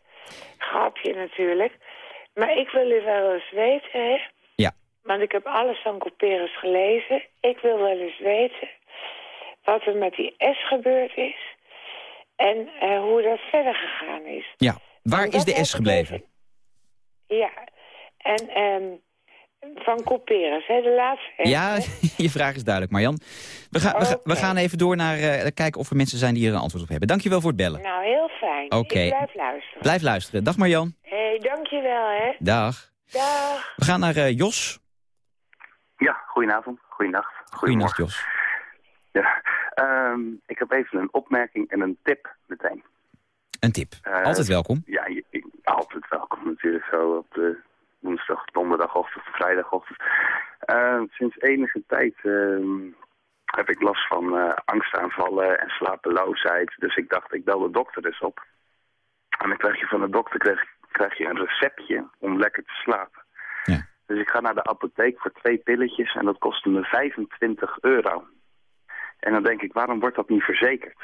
Grapje natuurlijk. Maar ik wil u wel eens weten, hè. Want ik heb alles van Couperus gelezen. Ik wil wel eens weten wat er met die S gebeurd is. En eh, hoe dat verder gegaan is. Ja, waar is de S gebleven? Ja. En ehm, van Couperus, hè, de laatste S. Ja, je vraag is duidelijk, Marjan. We, gaan we, gaan even door naar eh, kijken of er mensen zijn die er een antwoord op hebben. Dankjewel voor het bellen. Nou, heel fijn. Oké. Blijf luisteren. Blijf luisteren. Dag Marjan. Hé, hey, dankjewel, hè. Dag. Dag. We gaan naar eh, Jos. Ja, goedenavond, goeienacht. Goedenacht Jos. Ja, ehm, ik heb even een opmerking en een tip meteen. Een tip. Eh, Altijd welkom. Ja, je- ik- altijd welkom natuurlijk zo op de woensdag, donderdagochtend, vrijdagochtend. Eh, sinds enige tijd ehm, heb ik last van eh, angstaanvallen en slapeloosheid. Dus ik dacht, ik bel de dokter dus op. En dan krijg je van de dokter krijg, krijg je een receptje om lekker te slapen. Dus ik ga naar de apotheek voor twee pilletjes en dat kostte me 25 euro. En dan denk ik, waarom wordt dat niet verzekerd?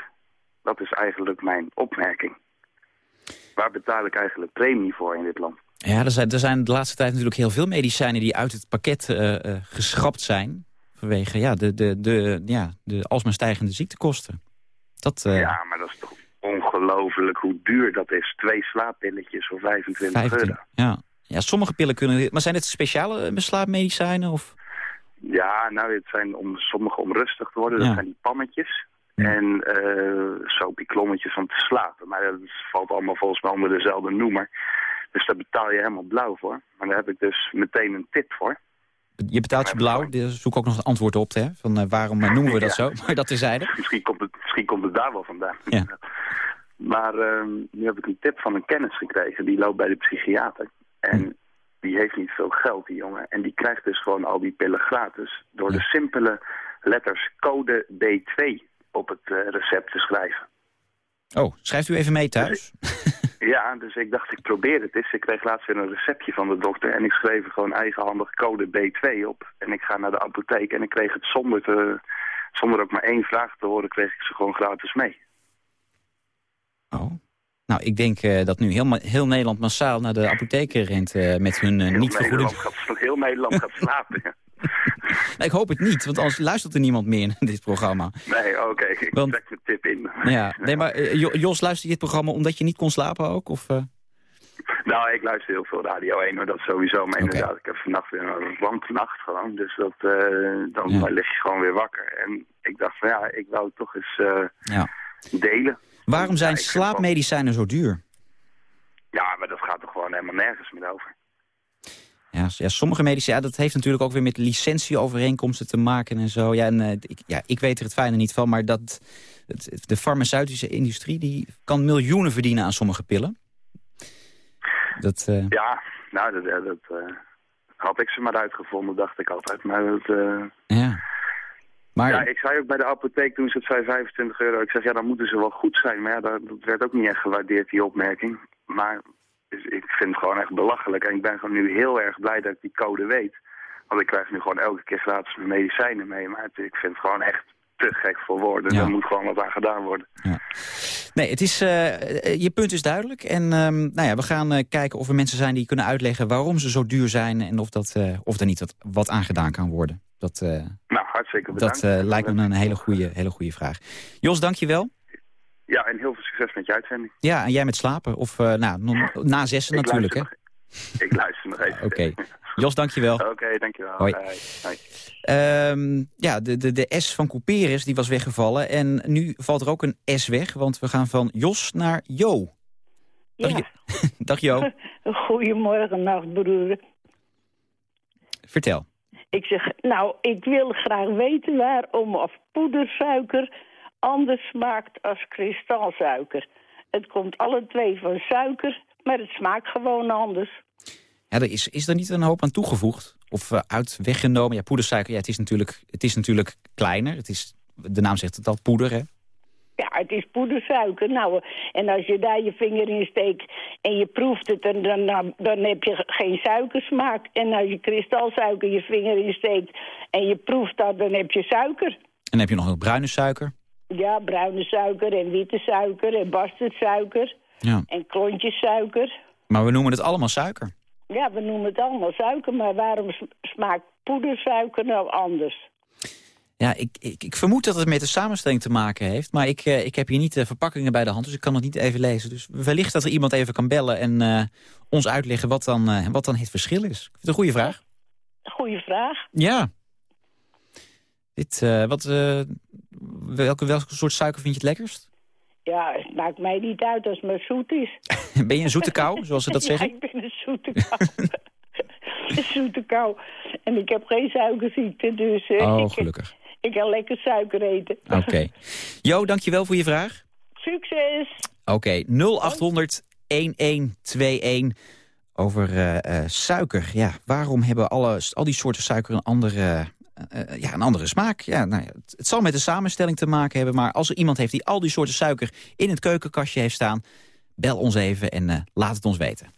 Dat is eigenlijk mijn opmerking. Waar betaal ik eigenlijk premie voor in dit land? Ja, er zijn, er zijn de laatste tijd natuurlijk heel veel medicijnen die uit het pakket eh, geschrapt zijn. Vanwege ja, de, de, de, ja, de alsmaar stijgende ziektekosten. Dat, eh, Ja, maar dat is toch ongelooflijk hoe duur dat is. Twee slaappilletjes voor 25 euro. 15. Ja. Ja, sommige pillen kunnen... Maar zijn het speciale eh, slaapmedicijnen? Of? Ja, nou, het zijn om sommige om rustig te worden. Dat Ja. zijn die pammetjes. En eh soapieklommetjes om te slapen. Maar dat valt allemaal volgens mij onder dezelfde noemer. Dus daar betaal je helemaal blauw voor. Maar daar heb ik dus meteen een tip voor. Je betaalt je blauw. Daar zoek ook nog een antwoord op. Hè? Van, eh, waarom noemen we dat Ja. zo? Maar dat terzijde. Misschien komt het, misschien komt het daar wel vandaan. Ja. Maar ehm, nu heb ik een tip van een kennis gekregen. Die loopt bij de psychiater. En die heeft niet veel geld, die jongen. En die krijgt dus gewoon al die pillen gratis. Door de simpele letters code B2 op het eh, recept te schrijven. Oh, schrijft u even mee thuis? Ja, dus ik dacht, ik probeer het eens. Ik kreeg laatst weer een receptje van de dokter. En ik schreef er gewoon eigenhandig code B2 op. En ik ga naar de apotheek en ik kreeg het zonder, te, zonder ook maar één vraag te horen... kreeg ik ze gewoon gratis mee. Nou, ik denk eh, dat nu heel, heel Nederland massaal naar de apotheek rent eh, met hun Heel niet vergoede... Nederland gaat, heel Nederland gaat slapen. Nou, ik hoop het niet, want anders luistert er niemand meer naar dit programma. Nee, oké, ik Want- trek mijn tip in. Ja, nee, maar Jo- Jos, luister je dit programma omdat je niet kon slapen ook? Of? Nou, ik luister heel veel Radio 1, maar dat sowieso. Maar inderdaad, ik heb vannacht weer een wanknacht gewoon. Dus dat, dan Ja. lig je gewoon weer wakker. En ik dacht van ja, ik wou het toch eens Ja. delen. Waarom zijn slaapmedicijnen zo duur? Ja, maar dat gaat er gewoon helemaal nergens meer over. Ja, sommige medicijnen, ja, dat heeft natuurlijk ook weer met licentieovereenkomsten te maken en zo. Ja, en, eh, ik, ja, ik weet er het fijne niet van, maar dat, het, de farmaceutische industrie die kan miljoenen verdienen aan sommige pillen. Dat, eh, Ja, nou, dat, dat eh, had ik ze maar uitgevonden, dacht ik altijd. Maar dat... ja. Maar, Ja, ik zei ook bij de apotheek toen ze het zei 25 euro. Ik zeg, ja, dan moeten ze wel goed zijn. Maar ja, dat, werd ook niet echt gewaardeerd, die opmerking. Maar dus ik vind het gewoon echt belachelijk. En ik ben gewoon nu heel erg blij dat ik die code weet. Want ik krijg nu gewoon elke keer gratis mijn medicijnen mee. Maar het- ik vind het gewoon echt te gek voor woorden. Ja. Er moet gewoon wat aan gedaan worden. Nee, het is, eh, je punt is duidelijk. En ehm, nou ja, we gaan eh, kijken of er mensen zijn die kunnen uitleggen waarom ze zo duur zijn. En of, dat, eh, of er niet wat, wat aan gedaan kan worden. Dat, hartstikke bedankt. dat eh, lijkt me een hele goede, hele goede vraag. Jos, dank je wel. Ja, en heel veel succes met je uitzending. Ja, en jij met slapen. Of eh, nou, na zessen Ik natuurlijk. Hè? Ik luister nog even. Oké. Jos, dank je wel. Oké, dankjewel. Hoi. Hoi. Hoi. Ehm, ja, de, de, de S van Couperus die was weggevallen. En nu valt er ook een S weg, want we gaan van Jos naar Jo. Dag, Ja. Jo. Dag Jo, Goedemorgen, nachtbroer. vertel. Ik zeg, nou, ik wil graag weten waarom of poedersuiker anders smaakt als kristalsuiker. Het komt alle twee van suiker, maar het smaakt gewoon anders. Ja, er is, is er niet een hoop aan toegevoegd? Of eh, uit weggenomen? Ja, poedersuiker, ja, het, is natuurlijk, het is natuurlijk kleiner. Het is, de naam zegt het al, poeder, hè? Ja, het is poedersuiker. Nou, en als je daar je vinger in steekt en je proeft het, dan, dan, dan heb je geen suikersmaak. En als je kristalsuiker je vinger in steekt en je proeft dat, dan heb je suiker. En heb je nog een bruine suiker. Ja, bruine suiker en witte suiker en bastardsuiker Ja. en klontjessuiker. Maar we noemen het allemaal suiker. Ja, we noemen het allemaal suiker, maar waarom sm- smaakt poedersuiker nou anders? Ja, ik, ik, ik vermoed dat het met de samenstelling te maken heeft. Maar ik, eh, ik heb hier niet de verpakkingen bij de hand, dus ik kan het niet even lezen. Dus wellicht dat er iemand even kan bellen en eh, ons uitleggen wat dan, eh, wat dan het verschil is. Ik vind het een goede vraag. Goeie vraag. Ja. Dit, eh, wat, eh, welke, welke soort suiker vind je het lekkerst? Ja, het maakt mij niet uit als het maar zoet is. Ben je een zoete kou, zoals ze dat zeggen? Ja, ik ben een zoete kou. een zoete kou. En ik heb geen suikerziekte, dus eh, Oh, ik, gelukkig. Ik kan lekker suiker eten. Oké. Jo, dankjewel voor je vraag. Succes! Oké, 0800 1121 over eh, eh, suiker. Ja, waarom hebben alle, al die soorten suiker een andere, eh, ja, een andere smaak? Ja, nou ja, het, het zal met de samenstelling te maken hebben... maar als er iemand heeft die al die soorten suiker in het keukenkastje heeft staan... bel ons even en laat het ons weten.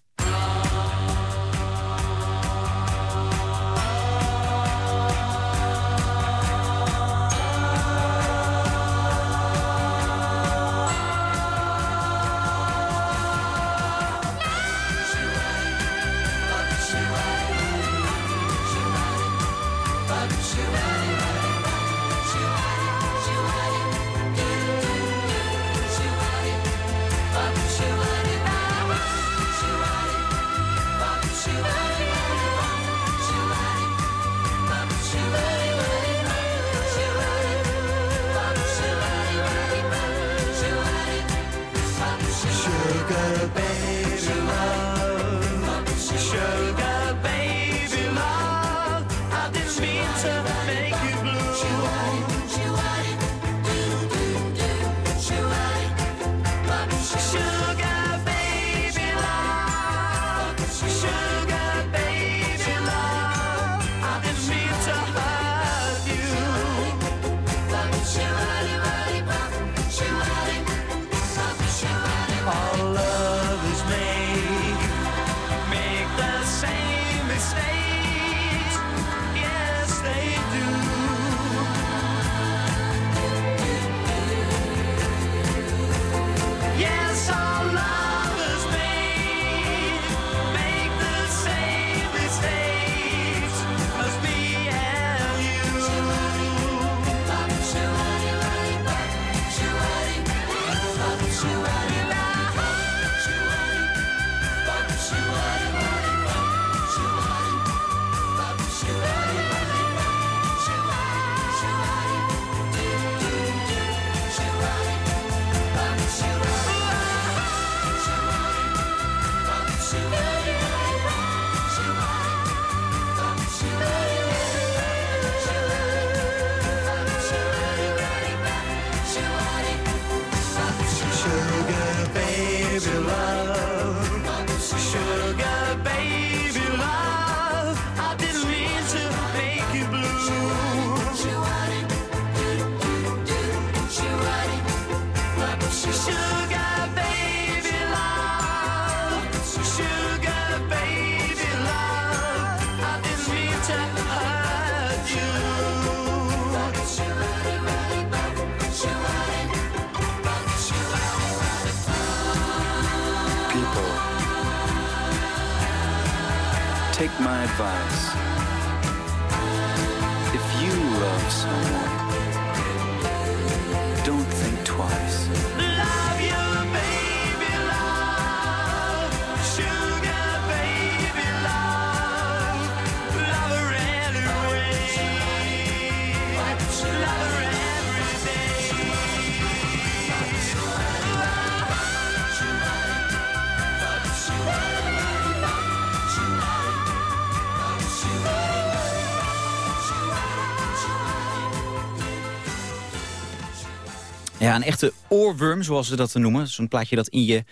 Ja, een echte oorworm, zoals ze dat noemen. Zo'n plaatje dat in je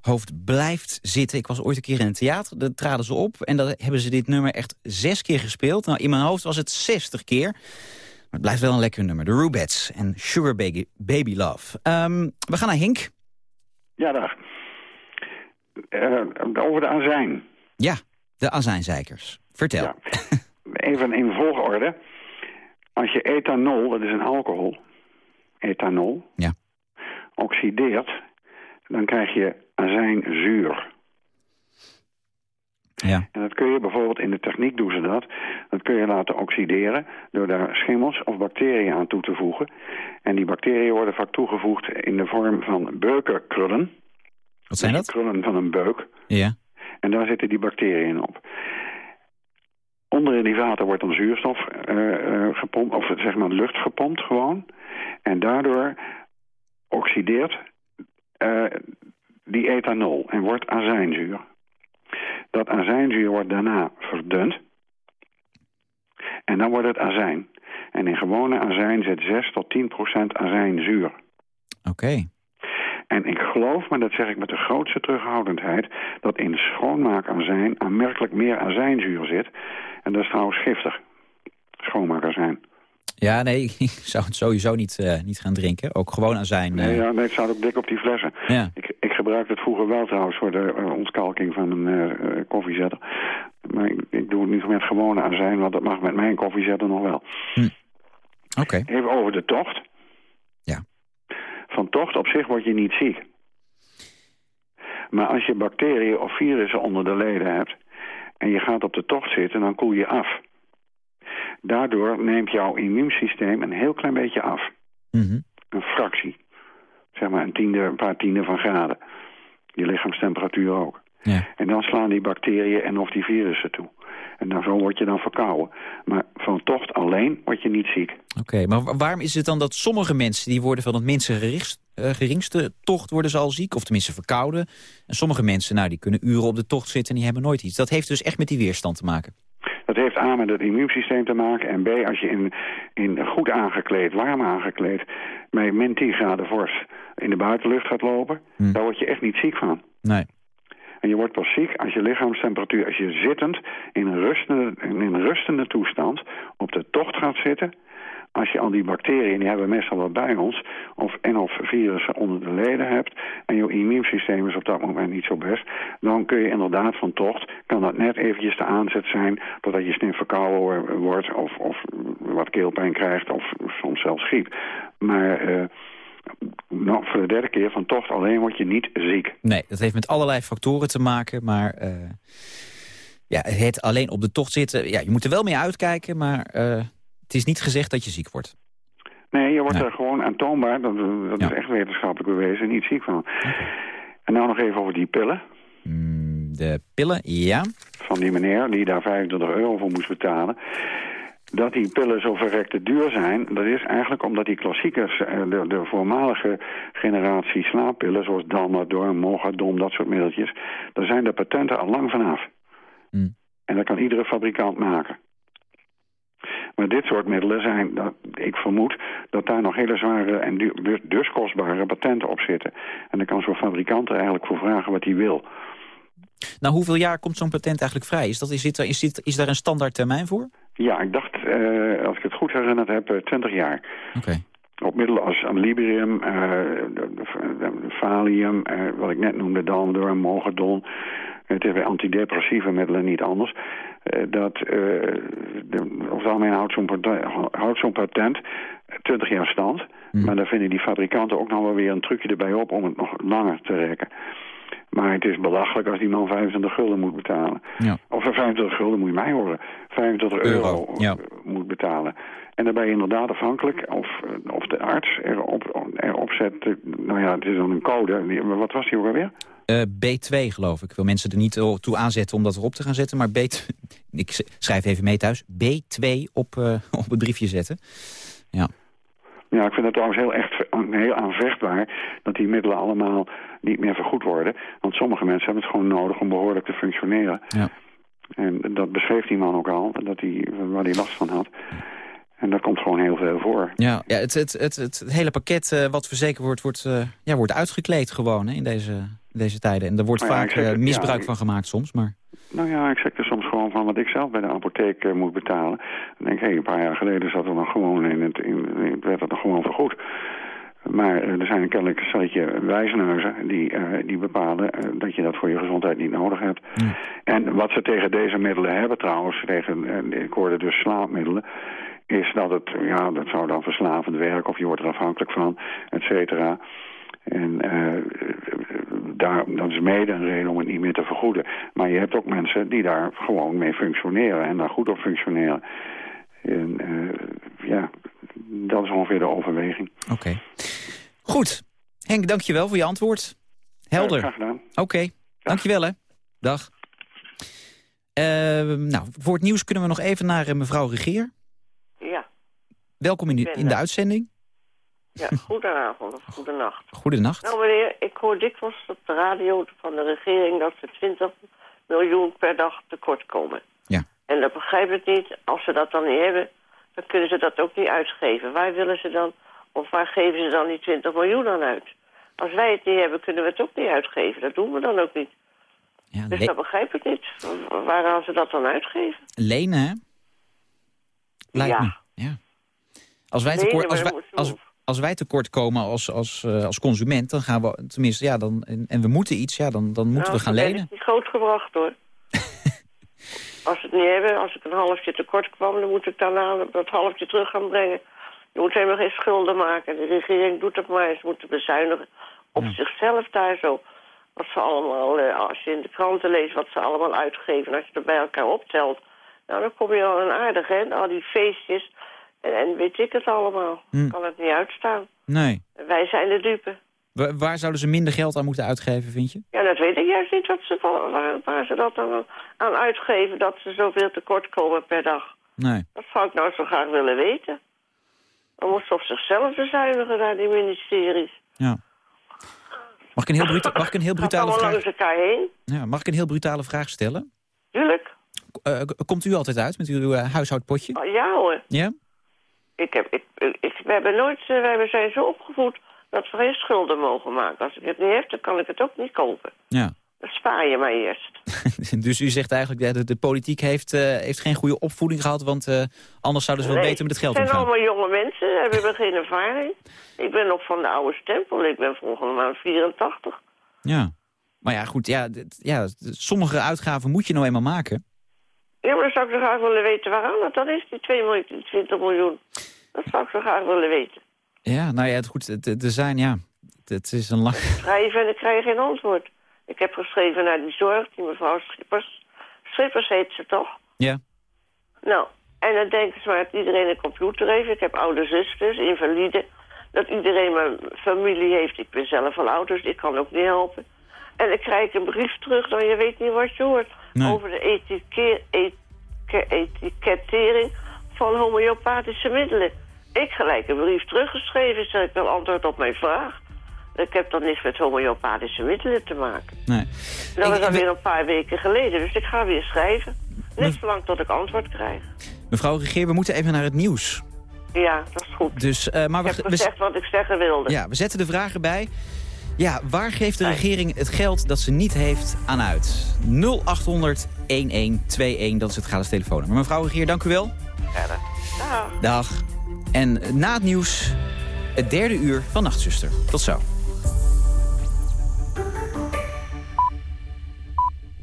hoofd blijft zitten. Ik was ooit een keer in een theater, daar traden ze op... en dan hebben ze dit nummer echt zes keer gespeeld. Nou, in mijn hoofd was het zestig keer. Maar het blijft wel een lekker nummer. De Rubettes en Sugar Baby, Baby Love. Ehm, we gaan naar Henk. Ja, dag. Eh, over de azijn. Ja, de azijnzeikers. Vertel. Even in volgorde. Als je ethanol, dat is een alcohol, ethanol, ja. oxideert, dan krijg je azijnzuur. Ja. En dat kun je bijvoorbeeld in de techniek doen ze dat. Dat kun je laten oxideren door daar schimmels of bacteriën aan toe te voegen. En die bacteriën worden vaak toegevoegd in de vorm van beukenkrullen. Wat zijn dat? Krullen van een beuk. Ja. En daar zitten die bacteriën op. Onder in die vaten wordt dan zuurstof eh, eh, gepompt, of zeg maar lucht gepompt gewoon. En daardoor oxideert eh, die ethanol en wordt azijnzuur. Dat azijnzuur wordt daarna verdund. En dan wordt het azijn. En in gewone azijn zit 6 tot 10 procent azijnzuur. Oké. En ik geloof, maar dat zeg ik met de grootste terughoudendheid... dat in schoonmaakazijn aanmerkelijk meer azijnzuur zit. En dat is trouwens giftig. Schoonmaakazijn. Ja, nee, ik zou het sowieso niet, eh, niet gaan drinken. Ook gewoon azijn. eh, Nee, ja, nee, het staat ook dik op die flessen. Ja. Ik, ik gebruikte het vroeger wel trouwens voor de eh, ontkalking van een eh, eh, koffiezetter. Maar ik, ik doe het niet met gewone azijn, want dat mag met mijn koffiezetter nog wel. Oké. Even over de tocht. Ja. Van tocht op zich word je niet ziek. Maar als je bacteriën of virussen onder de leden hebt... en je gaat op de tocht zitten, dan koel je af. Daardoor neemt jouw immuunsysteem een heel klein beetje af. Mhm. Een fractie. Zeg maar een, tiende, een paar tienden van graden. Je lichaamstemperatuur ook. Ja. En dan slaan die bacteriën en of die virussen toe. En dan, zo word je dan verkouden. Maar van tocht alleen word je niet ziek. Oké, maar wa- waarom is het dan dat sommige mensen... die worden van het minste gericht, eh, geringste tocht worden ze al ziek... of tenminste verkouden. En sommige mensen, nou, die kunnen uren op de tocht zitten... en die hebben nooit iets. Dat heeft dus echt met die weerstand te maken. Heeft A met het immuunsysteem te maken. En B, als je in, in goed aangekleed, warm aangekleed... met min 10 graden vorst in de buitenlucht gaat lopen... daar word je echt niet ziek van. Nee. En je wordt pas ziek als je lichaamstemperatuur, als je zittend in een rustende, in een rustende toestand op de tocht gaat zitten. Als je al die bacteriën, die hebben we meestal wel bij ons, of, en of virussen onder de leden hebt, en je immuunsysteem is op dat moment niet zo best, dan kun je inderdaad van tocht, kan dat net eventjes de aanzet zijn, totdat je snel verkouden wo- wordt, of, of wat keelpijn krijgt, of soms zelfs griep. Maar eh, nou, voor de derde keer van tocht alleen word je niet ziek. Nee, dat heeft met allerlei factoren te maken, maar... eh, ja, het alleen op de tocht zitten... Ja, je moet er wel mee uitkijken, maar eh, het is niet gezegd dat je ziek wordt. Nee, je wordt er gewoon aantoonbaar, dat, dat is echt wetenschappelijk bewezen, niet ziek van. En nou nog even over die pillen. De pillen, ja. Van die meneer die daar 25 euro voor moest betalen. Dat die pillen zo verrekte duur zijn, dat is eigenlijk omdat die klassiekers, eh, de, de voormalige generatie slaappillen, zoals Dalmador, Mogadon, dat soort middeltjes, daar zijn de patenten al lang vanaf. En dat kan iedere fabrikant maken. Maar dit soort middelen zijn, dat, ik vermoed, dat daar nog hele zware en du- dus, dus kostbare patenten op zitten. En dan kan zo'n fabrikant er eigenlijk voor vragen wat hij wil. Nou, hoeveel jaar komt zo'n patent eigenlijk vrij? Is, dat, is, dit, is, dit, is daar een standaard termijn voor? Ja, ik dacht, eh, als ik het goed herinnerd heb, eh, 20 jaar. Oké. Op middelen als Librium, eh, de- de- de- Valium, eh, wat ik net noemde, Dalmador, Mogadon. Het is bij antidepressieve middelen niet anders. Eh, dat, eh, de, over het algemeen houdt zo'n patent, houdt zo'n patent 20 jaar stand. Maar dan vinden die fabrikanten ook nog wel weer een trucje erbij op om het nog langer te rekken. Maar het is belachelijk als die man 25 gulden moet betalen. Ja. Of 25 gulden moet je mij horen. 25 euro, ja. moet betalen. En dan ben je inderdaad afhankelijk of, eh, of de arts erop, erop zet. eh, Nou ja, het is dan een code. Wat was die ook alweer? Eh, B2 geloof ik. Ik wil mensen er niet toe aanzetten om dat erop te gaan zetten. Maar B ik s- schrijf even mee thuis. B2 op, op het briefje zetten. Ja. Ja, ik vind het trouwens heel, echt, heel aanvechtbaar dat die middelen allemaal niet meer vergoed worden. Want sommige mensen hebben het gewoon nodig om behoorlijk te functioneren. Ja. En dat beschreef die man ook al, dat hij, waar hij last van had. En dat komt gewoon heel veel voor. Ja, ja het, het, het, het, hele pakket eh, wat verzekerd wordt, wordt, eh, ja, wordt uitgekleed gewoon hè, in, deze, in deze tijden. En er wordt Nou ja, vaak zeg eh, misbruik ja, van gemaakt soms. Maar... Nou ja, ik zeg er soms gewoon van wat ik zelf bij de apotheek moet betalen. Dan denk ik, hé, een paar jaar geleden zat er nog gewoon in het, in, in- werd het nog gewoon vergoed. Maar er zijn kennelijk een stelletje wijzenhuizen die, die bepalen dat je dat voor je gezondheid niet nodig hebt. En wat ze tegen deze middelen hebben trouwens, tegen, ik hoorde dus slaapmiddelen, is dat het, ja, dat zou dan verslavend werken of je wordt er afhankelijk van, et cetera. En eh, daar, dat is mede een reden om het niet meer te vergoeden. Maar je hebt ook mensen die daar gewoon mee functioneren en daar goed op functioneren. En eh, ja, dat is ongeveer de overweging. Oké. Goed. Henk, dankjewel voor je antwoord. Helder. Ja, graag gedaan. Oké, dankjewel hè. Dag. Eh, nou, voor het nieuws kunnen we nog even naar eh, mevrouw Regeer. Ja, Welkom in, de- in uitzending. ja goedenavond of goedenacht. Goedenacht. Nou meneer, ik hoor dikwijls op de radio van de regering dat ze 20 miljoen per dag tekort komen. Ja. En dat begrijp ik niet. Als ze dat dan niet hebben, dan kunnen ze dat ook niet uitgeven. Waar willen ze dan, of waar geven ze dan die 20 miljoen dan uit? Als wij het niet hebben, kunnen we het ook niet uitgeven. Dat doen we dan ook niet. dus le- dat begrijp ik niet. Waar gaan ze dat dan uitgeven? Lenen, hè? Lijkt Ja. me. Ja. Als wij tekort, als wij, we als, als wij tekort komen als, als, eh, als consument, dan gaan we, tenminste, ja, dan, en, en we moeten iets, ja, dan, dan moeten Nou, we gaan lenen. ik niet grootgebracht hoor. als ze het niet hebben, als ik een halfje tekort kwam, dan moet ik daarna dat halfje terug gaan brengen. Je moet helemaal geen schulden maken. De regering doet het maar. Ze moeten bezuinigen op zichzelf daar zo. Wat ze allemaal, eh, als je in de kranten leest wat ze allemaal uitgeven... als je het bij elkaar optelt, nou, dan kom je al een aardig, hè? Al die feestjes en, en weet ik het allemaal. Hm. Kan het niet uitstaan. Nee. Wij zijn de dupe. Wa- waar zouden ze minder geld aan moeten uitgeven, vind je? Ja, dat weet ik juist niet wat ze, waar, waar ze dat dan aan uitgeven... dat ze zoveel tekort komen per dag. Nee. Dat zou ik nou zo graag willen weten. Dan moeten ze op zichzelf bezuinigen, daar die ministeries. Ja. Mag ik een heel, bruta- mag ik een heel brutale vraag... langs elkaar heen. Ja, mag ik een heel brutale vraag stellen? Tuurlijk. Eh, komt u altijd uit met uw eh, huishoudpotje? Oh, ja hoor. Ja? Ik heb, ik, ik, we hebben nooit, eh, wij zijn zo opgevoed dat we geen schulden mogen maken. Als ik het niet heb, dan kan ik het ook niet kopen. Ja. Dan spaar je maar eerst. dus u zegt eigenlijk, ja, de, de politiek heeft, eh, heeft geen goede opvoeding gehad... want eh, anders zouden ze wel Nee, beter met het geld Het zijn omgaan. allemaal jonge mensen, ze hebben geen ervaring. Ik ben nog van de oude stempel, ik ben volgende maand 84. Ja. Maar ja, goed, ja, dit- ja, sommige uitgaven moet je nou eenmaal maken. Ja, maar dan zou ik zo graag willen weten waaraan dat dan is, die 2 miljoen, die 20 miljoen. Dat zou ik zo graag willen weten. Ja, nou ja, het, goed, het, er zijn, ja, het, het is een lang... Schrijven en ik krijg geen antwoord. Ik heb geschreven naar die zorg, die mevrouw Schippers. Schippers heet ze toch? Ja. Nou, en dan denken ze maar dat iedereen een computer heeft. Ik heb oude zusters, invalide. Dat iedereen mijn familie heeft. Ik ben zelf al oud, dus ik kan ook niet helpen. En dan krijg ik een brief terug, dan je weet niet wat je hoort. Nee. Over de etike- etike- etikettering van homeopathische middelen. Ik gelijk een brief teruggeschreven, zeg ik wil antwoord op mijn vraag. Ik heb dan niks met homeopathische middelen te maken. Nee. Dat is alweer een paar weken geleden, dus ik ga weer schrijven. Net zolang tot ik antwoord krijg. Mevrouw Regeer, we moeten even naar het nieuws. Ja, dat is goed. Dus, eh, maar ik we, heb gezegd wat ik zeggen wilde. ja, we zetten de vragen bij. Ja, waar geeft de regering het geld dat ze niet heeft aan uit? 0800 1121, dat is het gratis telefoonnummer. Mevrouw Regeer, dank u wel. Verder. Dag. Dag. En na het nieuws, het derde uur van Nachtzuster. Tot zo.